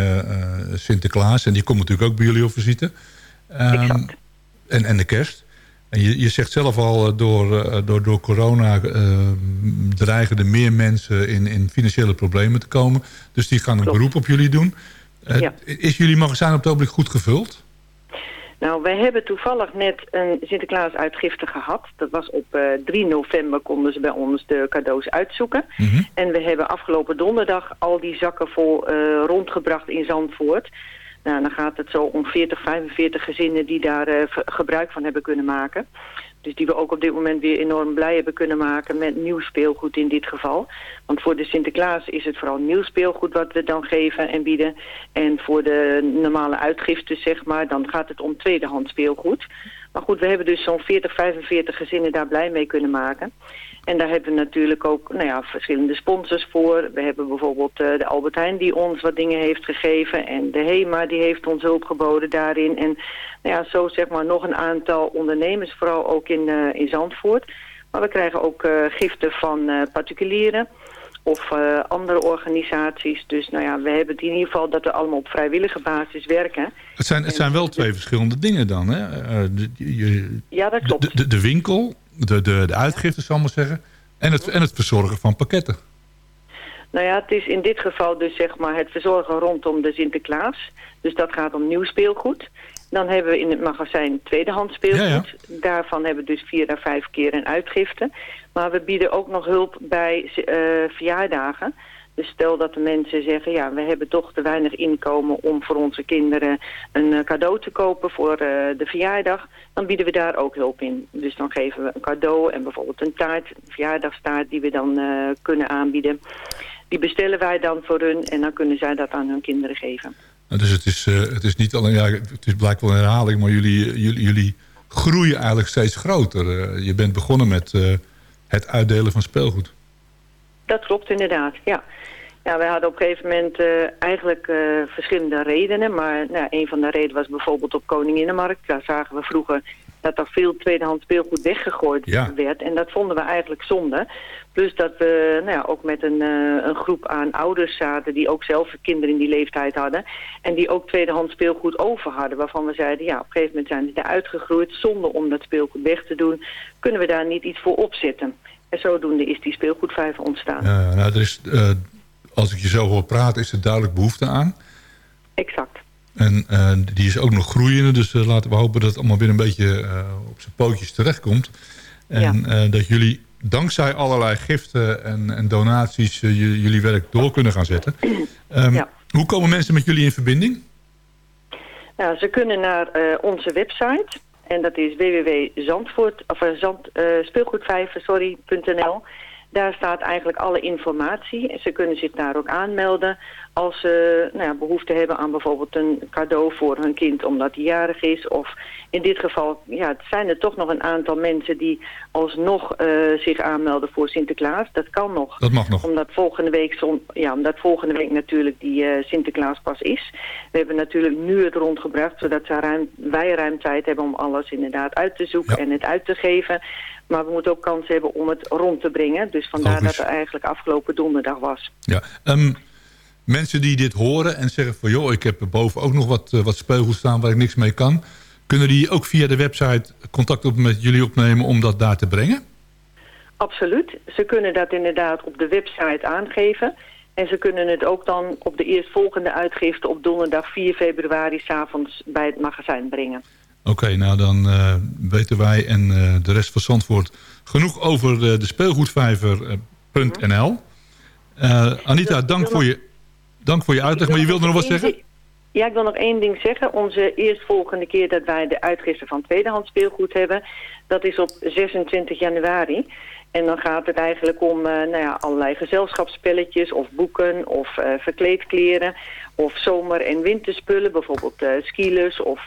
G: Sinterklaas. En die komt natuurlijk ook bij jullie op visite. Ehm, en, en de kerst. En je, je zegt zelf al, door, door, door corona dreigen er meer mensen in, in financiële problemen te komen. Dus die gaan een beroep op jullie doen.
J: Ja.
G: Is jullie magazijn op het ogenblik goed gevuld?
J: Nou, wij hebben toevallig net een Sinterklaas-uitgifte gehad. Dat was op eh, 3 november konden ze bij ons de cadeaus uitzoeken. En we hebben afgelopen donderdag al die zakken vol eh, rondgebracht in Zandvoort. Nou, dan gaat het zo om 40, 45 gezinnen die daar eh, gebruik van hebben kunnen maken. Dus die we ook op dit moment weer enorm blij hebben kunnen maken met nieuw speelgoed in dit geval. Want voor de Sinterklaas is het vooral nieuw speelgoed wat we dan geven en bieden. En voor de normale uitgiftes, zeg maar, dan gaat het om tweedehands speelgoed. Maar goed, we hebben dus zo'n 40, 45 gezinnen daar blij mee kunnen maken. En daar hebben we natuurlijk ook nou ja, verschillende sponsors voor. We hebben bijvoorbeeld eh, de Albert Heijn die ons wat dingen heeft gegeven. En de HEMA die heeft ons hulp geboden daarin. En nou ja, zo zeg maar nog een aantal ondernemers, vooral ook in, eh, in Zandvoort. Maar we krijgen ook eh, giften van particulieren of andere organisaties. Dus nou ja, we hebben het in ieder geval dat we allemaal op vrijwillige basis werken.
G: Het zijn, het zijn wel twee verschillende dingen dan. Hè? De, je-
J: Ja, dat klopt.
G: de, de, de winkel, de, de, de uitgifte zal ik maar zeggen. En het, en het verzorgen van pakketten.
J: Nou ja, het is in dit geval dus zeg maar het verzorgen rondom de Sinterklaas. Dus dat gaat om nieuw speelgoed. Dan hebben we in het magazijn tweedehands speelgoed.
G: Ja,
J: Daarvan hebben we dus vier à vijf keer een uitgifte. Maar we bieden ook nog hulp bij eh, verjaardagen. Dus stel dat de mensen zeggen, ja, we hebben toch te weinig inkomen om voor onze kinderen een eh, cadeau te kopen voor eh, de verjaardag. Dan bieden we daar ook hulp in. Dus dan geven we een cadeau en bijvoorbeeld een taart, een verjaardagstaart die we dan eh, kunnen aanbieden. Die bestellen wij dan voor hun en dan kunnen zij dat aan hun kinderen geven.
G: Nou, Dus het is, eh, het is niet alleen, ja, het is blijkt wel een herhaling, maar jullie, jullie, jullie groeien eigenlijk steeds groter. Je bent begonnen met het uitdelen van speelgoed.
J: Dat klopt inderdaad, ja. Ja, wij hadden op een gegeven moment eh, eigenlijk eh, verschillende redenen. Maar nou, een van de redenen was bijvoorbeeld op Koninginnenmarkt. Daar zagen we vroeger dat er veel tweedehands speelgoed weggegooid
K: Ja.
J: werd. En dat vonden we eigenlijk zonde. Plus dat we nou ja, ook met een, eh, een groep aan ouders zaten... die ook zelf kinderen in die leeftijd hadden. En die ook tweedehands speelgoed over hadden. Waarvan we zeiden, ja, op een gegeven moment zijn ze eruit gegroeid. Zonde om dat speelgoed weg te doen. Kunnen we daar niet iets voor opzetten? En zodoende is die speelgoedvijver ontstaan.
G: Ja, nou, er is, eh, als ik je zo hoor praten, is er duidelijk behoefte aan.
J: Exact.
G: En eh, die is ook nog groeiende. Dus eh, laten we hopen dat het allemaal weer een beetje op zijn pootjes terechtkomt. En dat jullie dankzij allerlei giften en, en donaties jullie werk door kunnen gaan zetten. Ehm,
J: Ja.
G: Hoe komen mensen met jullie in verbinding?
J: Nou, ze kunnen naar onze website. En dat is www.zandvoort, of eh, eh. Daar staat eigenlijk alle informatie. Ze kunnen zich daar ook aanmelden als ze nou ja, behoefte hebben aan bijvoorbeeld een cadeau voor hun kind omdat hij jarig is. Of in dit geval ja, het zijn er toch nog een aantal mensen die alsnog eh, zich aanmelden voor Sinterklaas. Dat kan nog.
G: Dat mag nog.
J: Omdat volgende week, zon, ja, omdat volgende week natuurlijk die eh, Sinterklaas pas is. We hebben natuurlijk nu het rondgebracht, zodat ze ruim, wij ruim tijd hebben om alles inderdaad uit te zoeken en het uit te geven. Maar we moeten ook kans hebben om het rond te brengen. Dus vandaar
G: Logisch.
J: dat er eigenlijk afgelopen donderdag was.
G: Ja. Ehm, mensen die dit horen en zeggen van... joh, ik heb boven ook nog wat, eh, wat speelgoed staan waar ik niks mee kan... kunnen die ook via de website contact op met jullie opnemen om dat daar te brengen?
J: Absoluut. Ze kunnen dat inderdaad op de website aangeven. En ze kunnen het ook dan op de eerstvolgende uitgifte op donderdag 4 februari... s'avonds bij het magazijn brengen.
G: Oké, nou dan eh, weten wij en eh, de rest van Zandvoort genoeg over de, de speelgoedvijver.nl. Eh, Anita, dank voor, je, dank voor je uitleg, maar je wilde nog wat zeggen?
J: Ja, ik wil nog één ding zeggen. Onze eerstvolgende keer dat wij de uitgifte van tweedehands speelgoed hebben... dat is op 26 januari. En dan gaat het eigenlijk om eh, nou ja, allerlei gezelschapsspelletjes of boeken of eh, verkleedkleren... of zomer- en winterspullen, bijvoorbeeld skilus of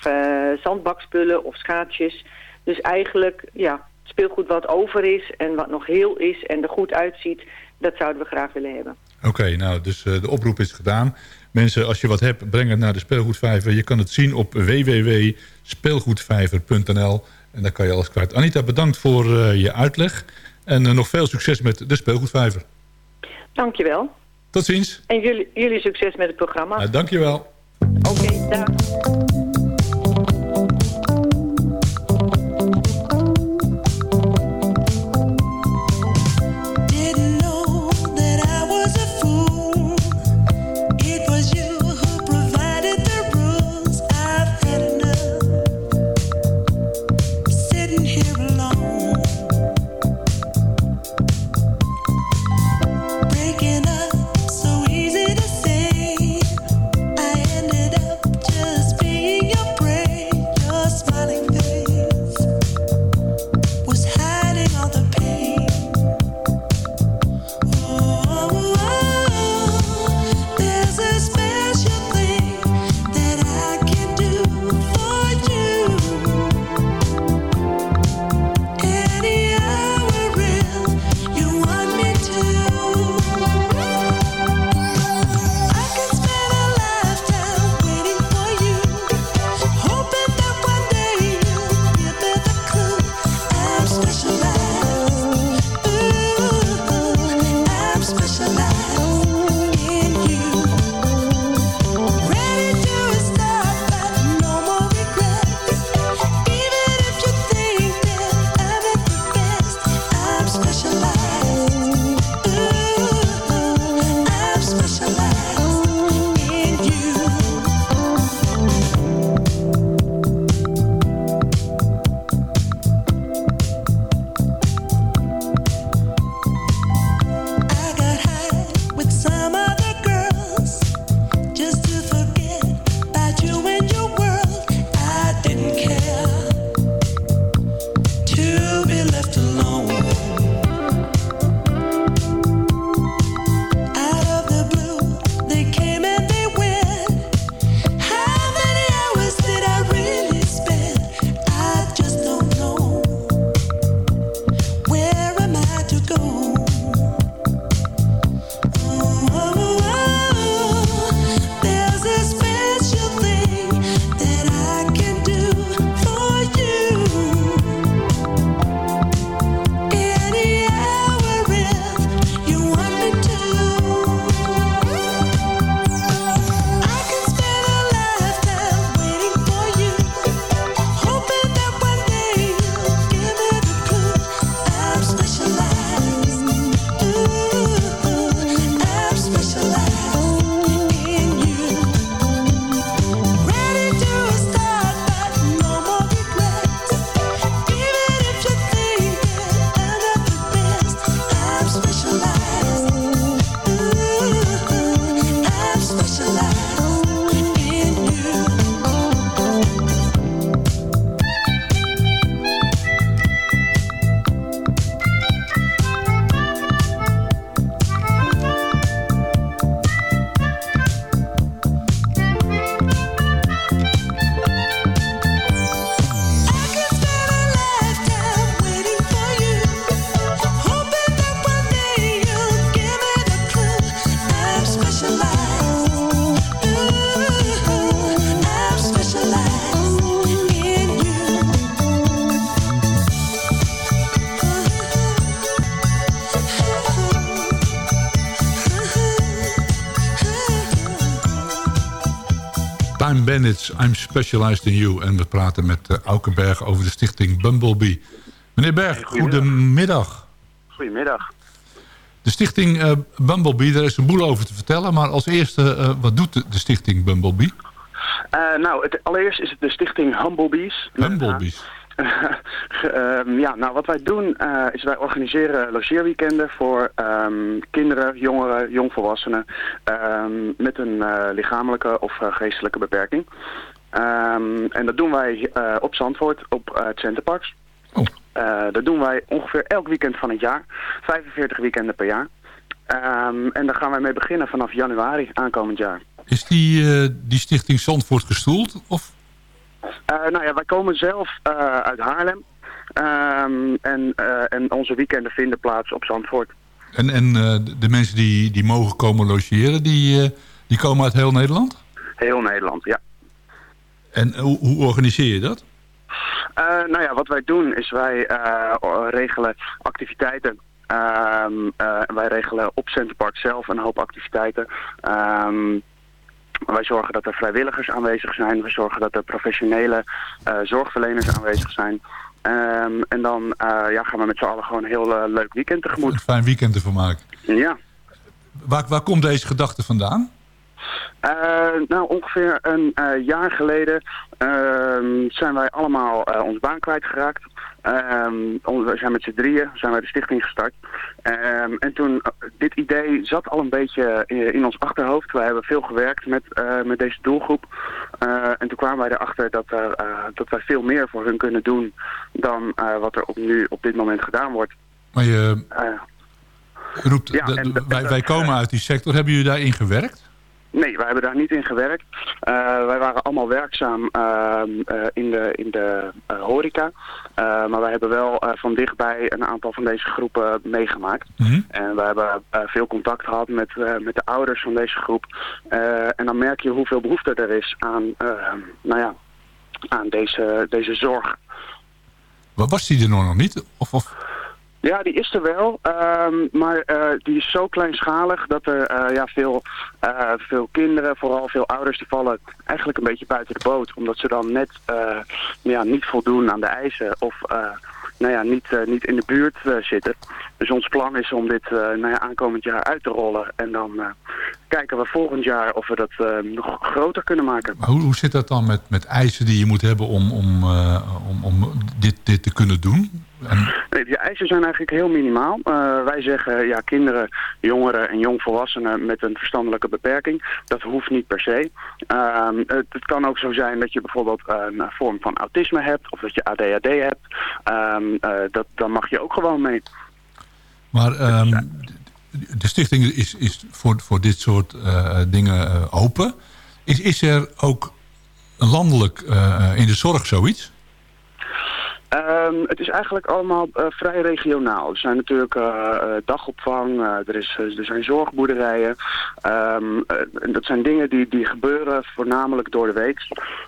J: zandbakspullen of schaatsjes. Dus eigenlijk ja, speelgoed wat over is en wat nog heel is en er goed uitziet... dat zouden we graag willen hebben.
G: Oké, nou, dus eh, de oproep is gedaan. Mensen, als je wat hebt, breng het naar de speelgoedvijver. Je kan het zien op www.speelgoedvijver.nl. En daar kan je alles kwijt. Anita, bedankt voor eh, je uitleg. En eh, nog veel succes met de speelgoedvijver.
J: Dankjewel.
G: Tot ziens.
J: En jullie, jullie succes met het programma.
G: Ja, dankjewel.
J: Oké, dag.
G: Bandits, I'm Specialized in You. En we praten met uh, Auke Berg over de stichting Bumblebee. Meneer Berg, goedemiddag.
K: Goedemiddag.
G: De stichting uh, Bumblebee, daar is een boel over te vertellen. Maar als eerste, uh, wat doet de, de stichting Bumblebee?
K: Nou, het, allereerst is het de stichting Humblebees.
G: Humblebees.
K: um, ja, nou wat wij doen uh, is wij organiseren logeerweekenden voor um, kinderen, jongeren, jongvolwassenen um, met een uh, lichamelijke of uh, geestelijke beperking. en dat doen wij op Zandvoort, op het Centerparks.
G: Oh.
K: Dat doen wij ongeveer elk weekend van het jaar. 45 weekenden per jaar. En daar gaan wij mee beginnen vanaf januari aankomend jaar.
G: Is die, die stichting Zandvoort gestoeld? Of?
K: Uh, nou ja, wij komen zelf uh, uit Haarlem. Um, en, uh, en onze weekenden vinden plaats op Zandvoort.
G: En, en de mensen die, die mogen komen logeren, die, die komen uit heel Nederland?
K: Heel Nederland, ja.
G: En hoe, hoe organiseer je dat?
K: Uh, nou ja, wat wij doen is wij uh, regelen activiteiten. Um, uh, wij regelen op Centerpark zelf een hoop activiteiten. Um, wij zorgen dat er vrijwilligers aanwezig zijn. We zorgen dat er professionele zorgverleners aanwezig zijn. Um, en dan ja, gaan we met z'n allen gewoon een heel leuk weekend tegemoet.
G: Een fijn weekend ervan maken.
K: Ja.
G: Waar, waar komt deze gedachte vandaan?
K: Uh, nou, ongeveer een uh, jaar geleden uh, zijn wij allemaal onze baan kwijtgeraakt. We zijn met z'n drieën zijn wij de stichting gestart. Ehm, en toen, dit idee zat al een beetje in, in ons achterhoofd. Wij hebben veel gewerkt met, met deze doelgroep. en toen kwamen wij erachter dat, dat wij veel meer voor hun kunnen doen dan wat er op, nu op dit moment gedaan wordt.
G: Maar je roept, ja, wij, wij komen uit die sector. Hebben jullie daarin gewerkt?
K: Nee, wij hebben daar niet in gewerkt. Uh, wij waren allemaal werkzaam uh, uh, in de, in de horeca. maar wij hebben wel van dichtbij een aantal van deze groepen meegemaakt.
G: Mhm.
K: Mm -hmm. En we hebben veel contact gehad met, met de ouders van deze groep. en dan merk je hoeveel behoefte er is aan, nou ja, aan deze, deze zorg.
G: Wat was die er nog niet? Of, of...
K: Ja, die is er wel, um, maar uh, die is zo kleinschalig dat er uh, ja, veel, uh, veel kinderen, vooral veel ouders, die vallen eigenlijk een beetje buiten de boot. Omdat ze dan net ja, niet voldoen aan de eisen of nou ja, niet, niet in de buurt zitten. Dus ons plan is om dit nou ja, aankomend jaar uit te rollen. En dan kijken we volgend jaar of we dat nog groter kunnen maken.
G: Maar hoe, hoe zit dat dan met, met eisen die je moet hebben om, om, om, om dit, dit te kunnen doen?
K: En... Nee, die eisen zijn eigenlijk heel minimaal. Uh, wij zeggen, ja, kinderen, jongeren en jongvolwassenen met een verstandelijke beperking, dat hoeft niet per se. Uh, het, het, kan ook zo zijn dat je bijvoorbeeld een vorm van autisme hebt of dat je ADHD hebt. Uh, dat, dan mag je ook gewoon mee.
G: Maar um, de stichting is, is voor, voor dit soort uh, dingen open. Is, is er ook landelijk in de zorg zoiets?
K: Um, het is eigenlijk allemaal uh, vrij regionaal. Er zijn natuurlijk uh, dagopvang, uh, er, is, er zijn zorgboerderijen. Um, dat zijn dingen die, die gebeuren voornamelijk door de week.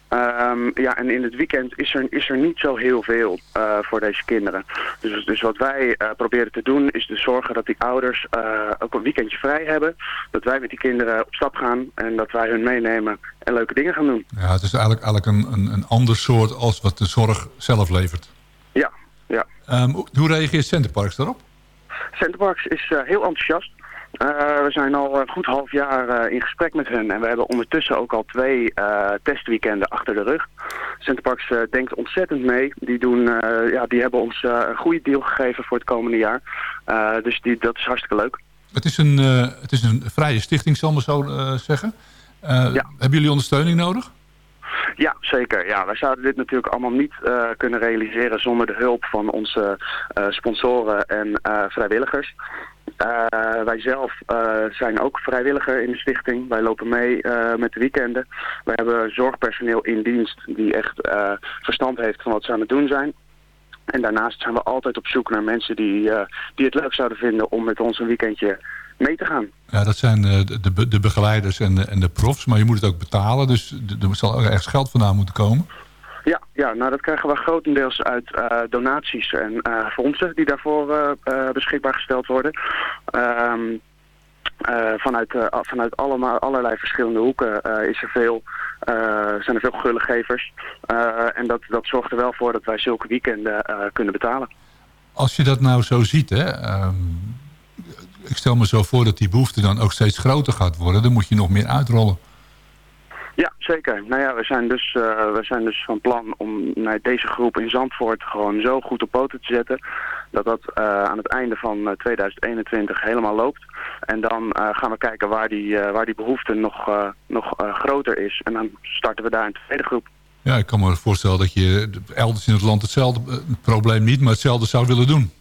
K: Um, ja, en in het weekend is er, is er niet zo heel veel voor deze kinderen. Dus, dus wat wij proberen te doen is te zorgen dat die ouders ook een weekendje vrij hebben. Dat wij met die kinderen op stap gaan en dat wij hun meenemen en leuke dingen gaan doen.
G: Ja, het is eigenlijk, eigenlijk een, een, een ander soort als wat de zorg zelf levert.
K: Ja, ja.
G: Um, hoe reageert Centerparks daarop?
K: Centerparks is uh, heel enthousiast. Uh, we zijn al een goed half jaar uh, in gesprek met hen en we hebben ondertussen ook al twee testweekenden achter de rug. Centerparks denkt ontzettend mee. Die, doen, ja, die hebben ons een goede deal gegeven voor het komende jaar. dus die, dat is hartstikke leuk.
G: Het is een, het is een vrije stichting, zal ik maar zo zeggen. ja. Hebben jullie ondersteuning nodig?
K: Ja, zeker. Ja, wij zouden dit natuurlijk allemaal niet uh, kunnen realiseren zonder de hulp van onze uh, sponsoren en uh, vrijwilligers. wij zelf zijn ook vrijwilliger in de stichting. Wij lopen mee met de weekenden. Wij hebben zorgpersoneel in dienst die echt verstand heeft van wat ze aan het doen zijn. En daarnaast zijn we altijd op zoek naar mensen die, die het leuk zouden vinden om met ons een weekendje mee te gaan.
G: Ja, dat zijn de, de, de begeleiders en de, en de profs, maar je moet het ook betalen, dus er zal ergens geld vandaan moeten komen.
K: Ja, ja, nou dat krijgen we grotendeels uit uh, donaties en uh, fondsen die daarvoor uh, beschikbaar gesteld worden. Um, vanuit vanuit allemaal, allerlei verschillende hoeken is er veel eh, zijn er veel gullegevers. Eh, en dat, dat zorgt er wel voor dat wij zulke weekenden eh, kunnen betalen.
G: Als je dat nou zo ziet, hè, ehm, ik stel me zo voor dat die behoefte dan ook steeds groter gaat worden. Dan moet je nog meer uitrollen.
K: Ja, zeker. Nou ja, we zijn dus, eh, we zijn dus van plan om nou, deze groep in Zandvoort gewoon zo goed op poten te zetten... dat dat eh, aan het einde van eh, 2021 helemaal loopt. En dan eh, gaan we kijken waar die, eh, waar die behoefte nog, eh, nog eh, groter is. En dan starten we daar een tweede groep.
G: Ja, ik kan me voorstellen dat je elders in het land hetzelfde eh, probleem niet, maar hetzelfde zou willen doen.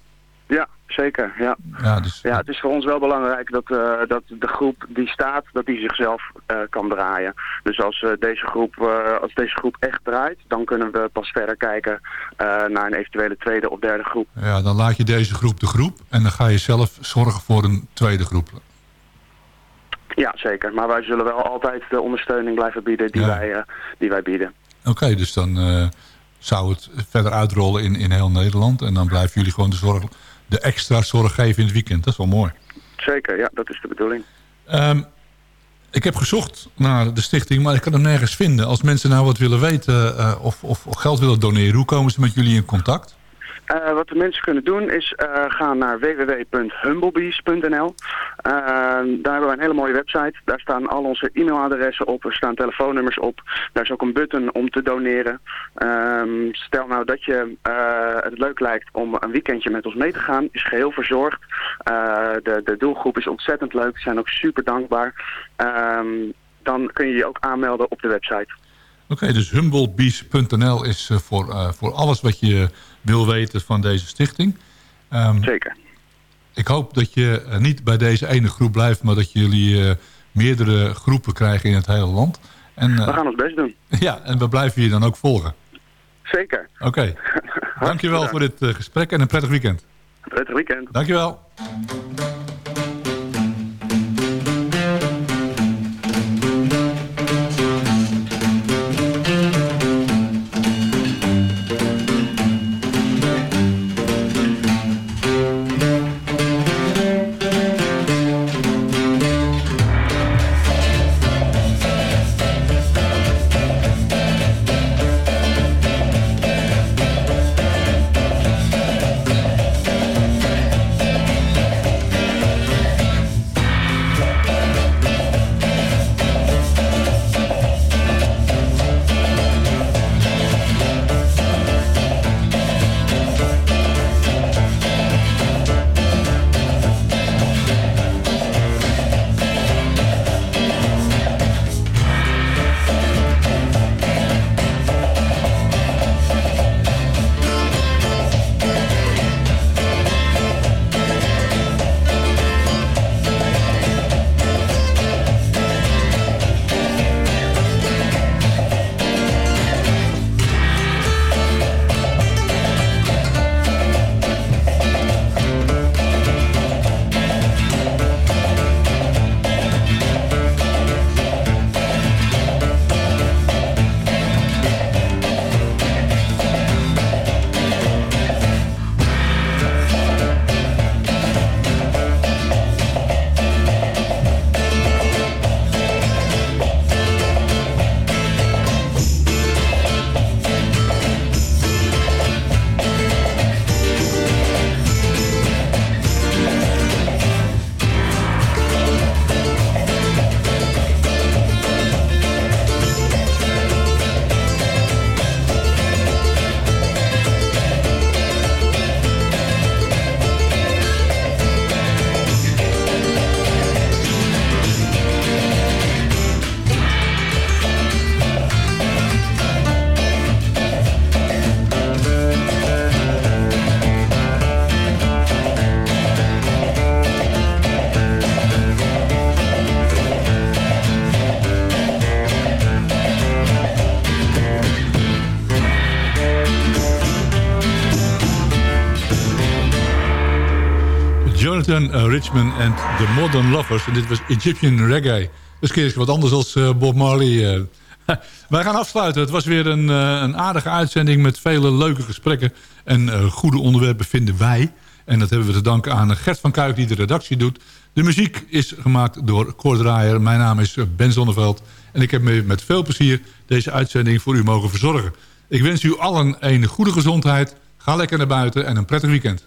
K: Ja, zeker. Ja.
G: Ja, dus,
K: Ja, het is voor ons wel belangrijk dat, eh, dat de groep die staat, dat die zichzelf eh, kan draaien. Dus als, eh, deze groep, als deze groep echt draait, dan kunnen we pas verder kijken naar een eventuele tweede of derde groep.
G: ja, dan laat je deze groep de groep en dan ga je zelf zorgen voor een tweede groep.
K: Ja, zeker. Maar wij zullen wel altijd de ondersteuning blijven bieden die,
G: Ja.
K: wij, die wij bieden.
G: Oké, dus dan zou het verder uitrollen in, in heel Nederland. En dan blijven jullie gewoon de, zorg, de extra zorg geven in het weekend. Dat is wel mooi.
K: Zeker, ja, dat is de bedoeling.
G: Ehm, ik heb gezocht naar de stichting, maar ik kan hem nergens vinden. Als mensen nou wat willen weten eh, of, of geld willen doneren, hoe komen ze met jullie in contact?
K: Eh, wat de mensen kunnen doen is eh, gaan naar www.humblebees.nl. Eh, daar hebben we een hele mooie website. Daar staan al onze e-mailadressen op. Er staan telefoonnummers op. Daar is ook een button om te doneren. Ehm, stel nou dat je het leuk lijkt om een weekendje met ons mee te gaan. Is geheel verzorgd. De, de doelgroep is ontzettend leuk. Ze zijn ook super dankbaar. Ehm, dan kun je je ook aanmelden op de website.
G: Oké, dus humblebees.nl is voor, voor alles wat je wil weten van deze stichting. Ehm,
K: Zeker.
G: Ik hoop dat je eh, niet bij deze ene groep blijft, maar dat jullie eh, meerdere groepen krijgen in het hele land. En, eh,
K: We gaan ons best doen.
G: ja, en we blijven je dan ook volgen.
K: Zeker.
G: Oké, dankjewel voor dit gesprek en een prettig weekend.
K: Prettig weekend.
G: Dankjewel. Eh, Richman en The Modern Lovers. En dit was Egyptian Reggae. Dus keer wat anders als eh, Bob Marley. eh. Wij gaan afsluiten. Het was weer een, een aardige uitzending met vele leuke gesprekken. En goede onderwerpen vinden wij.
L: En dat hebben we te danken aan Gert van Kuik die de redactie doet. De muziek is gemaakt door Cor Draaier. Mijn naam is Ben Zonneveld. En ik heb me met veel plezier deze uitzending voor u mogen verzorgen. Ik wens u allen een goede gezondheid. Ga lekker naar buiten en een prettig weekend.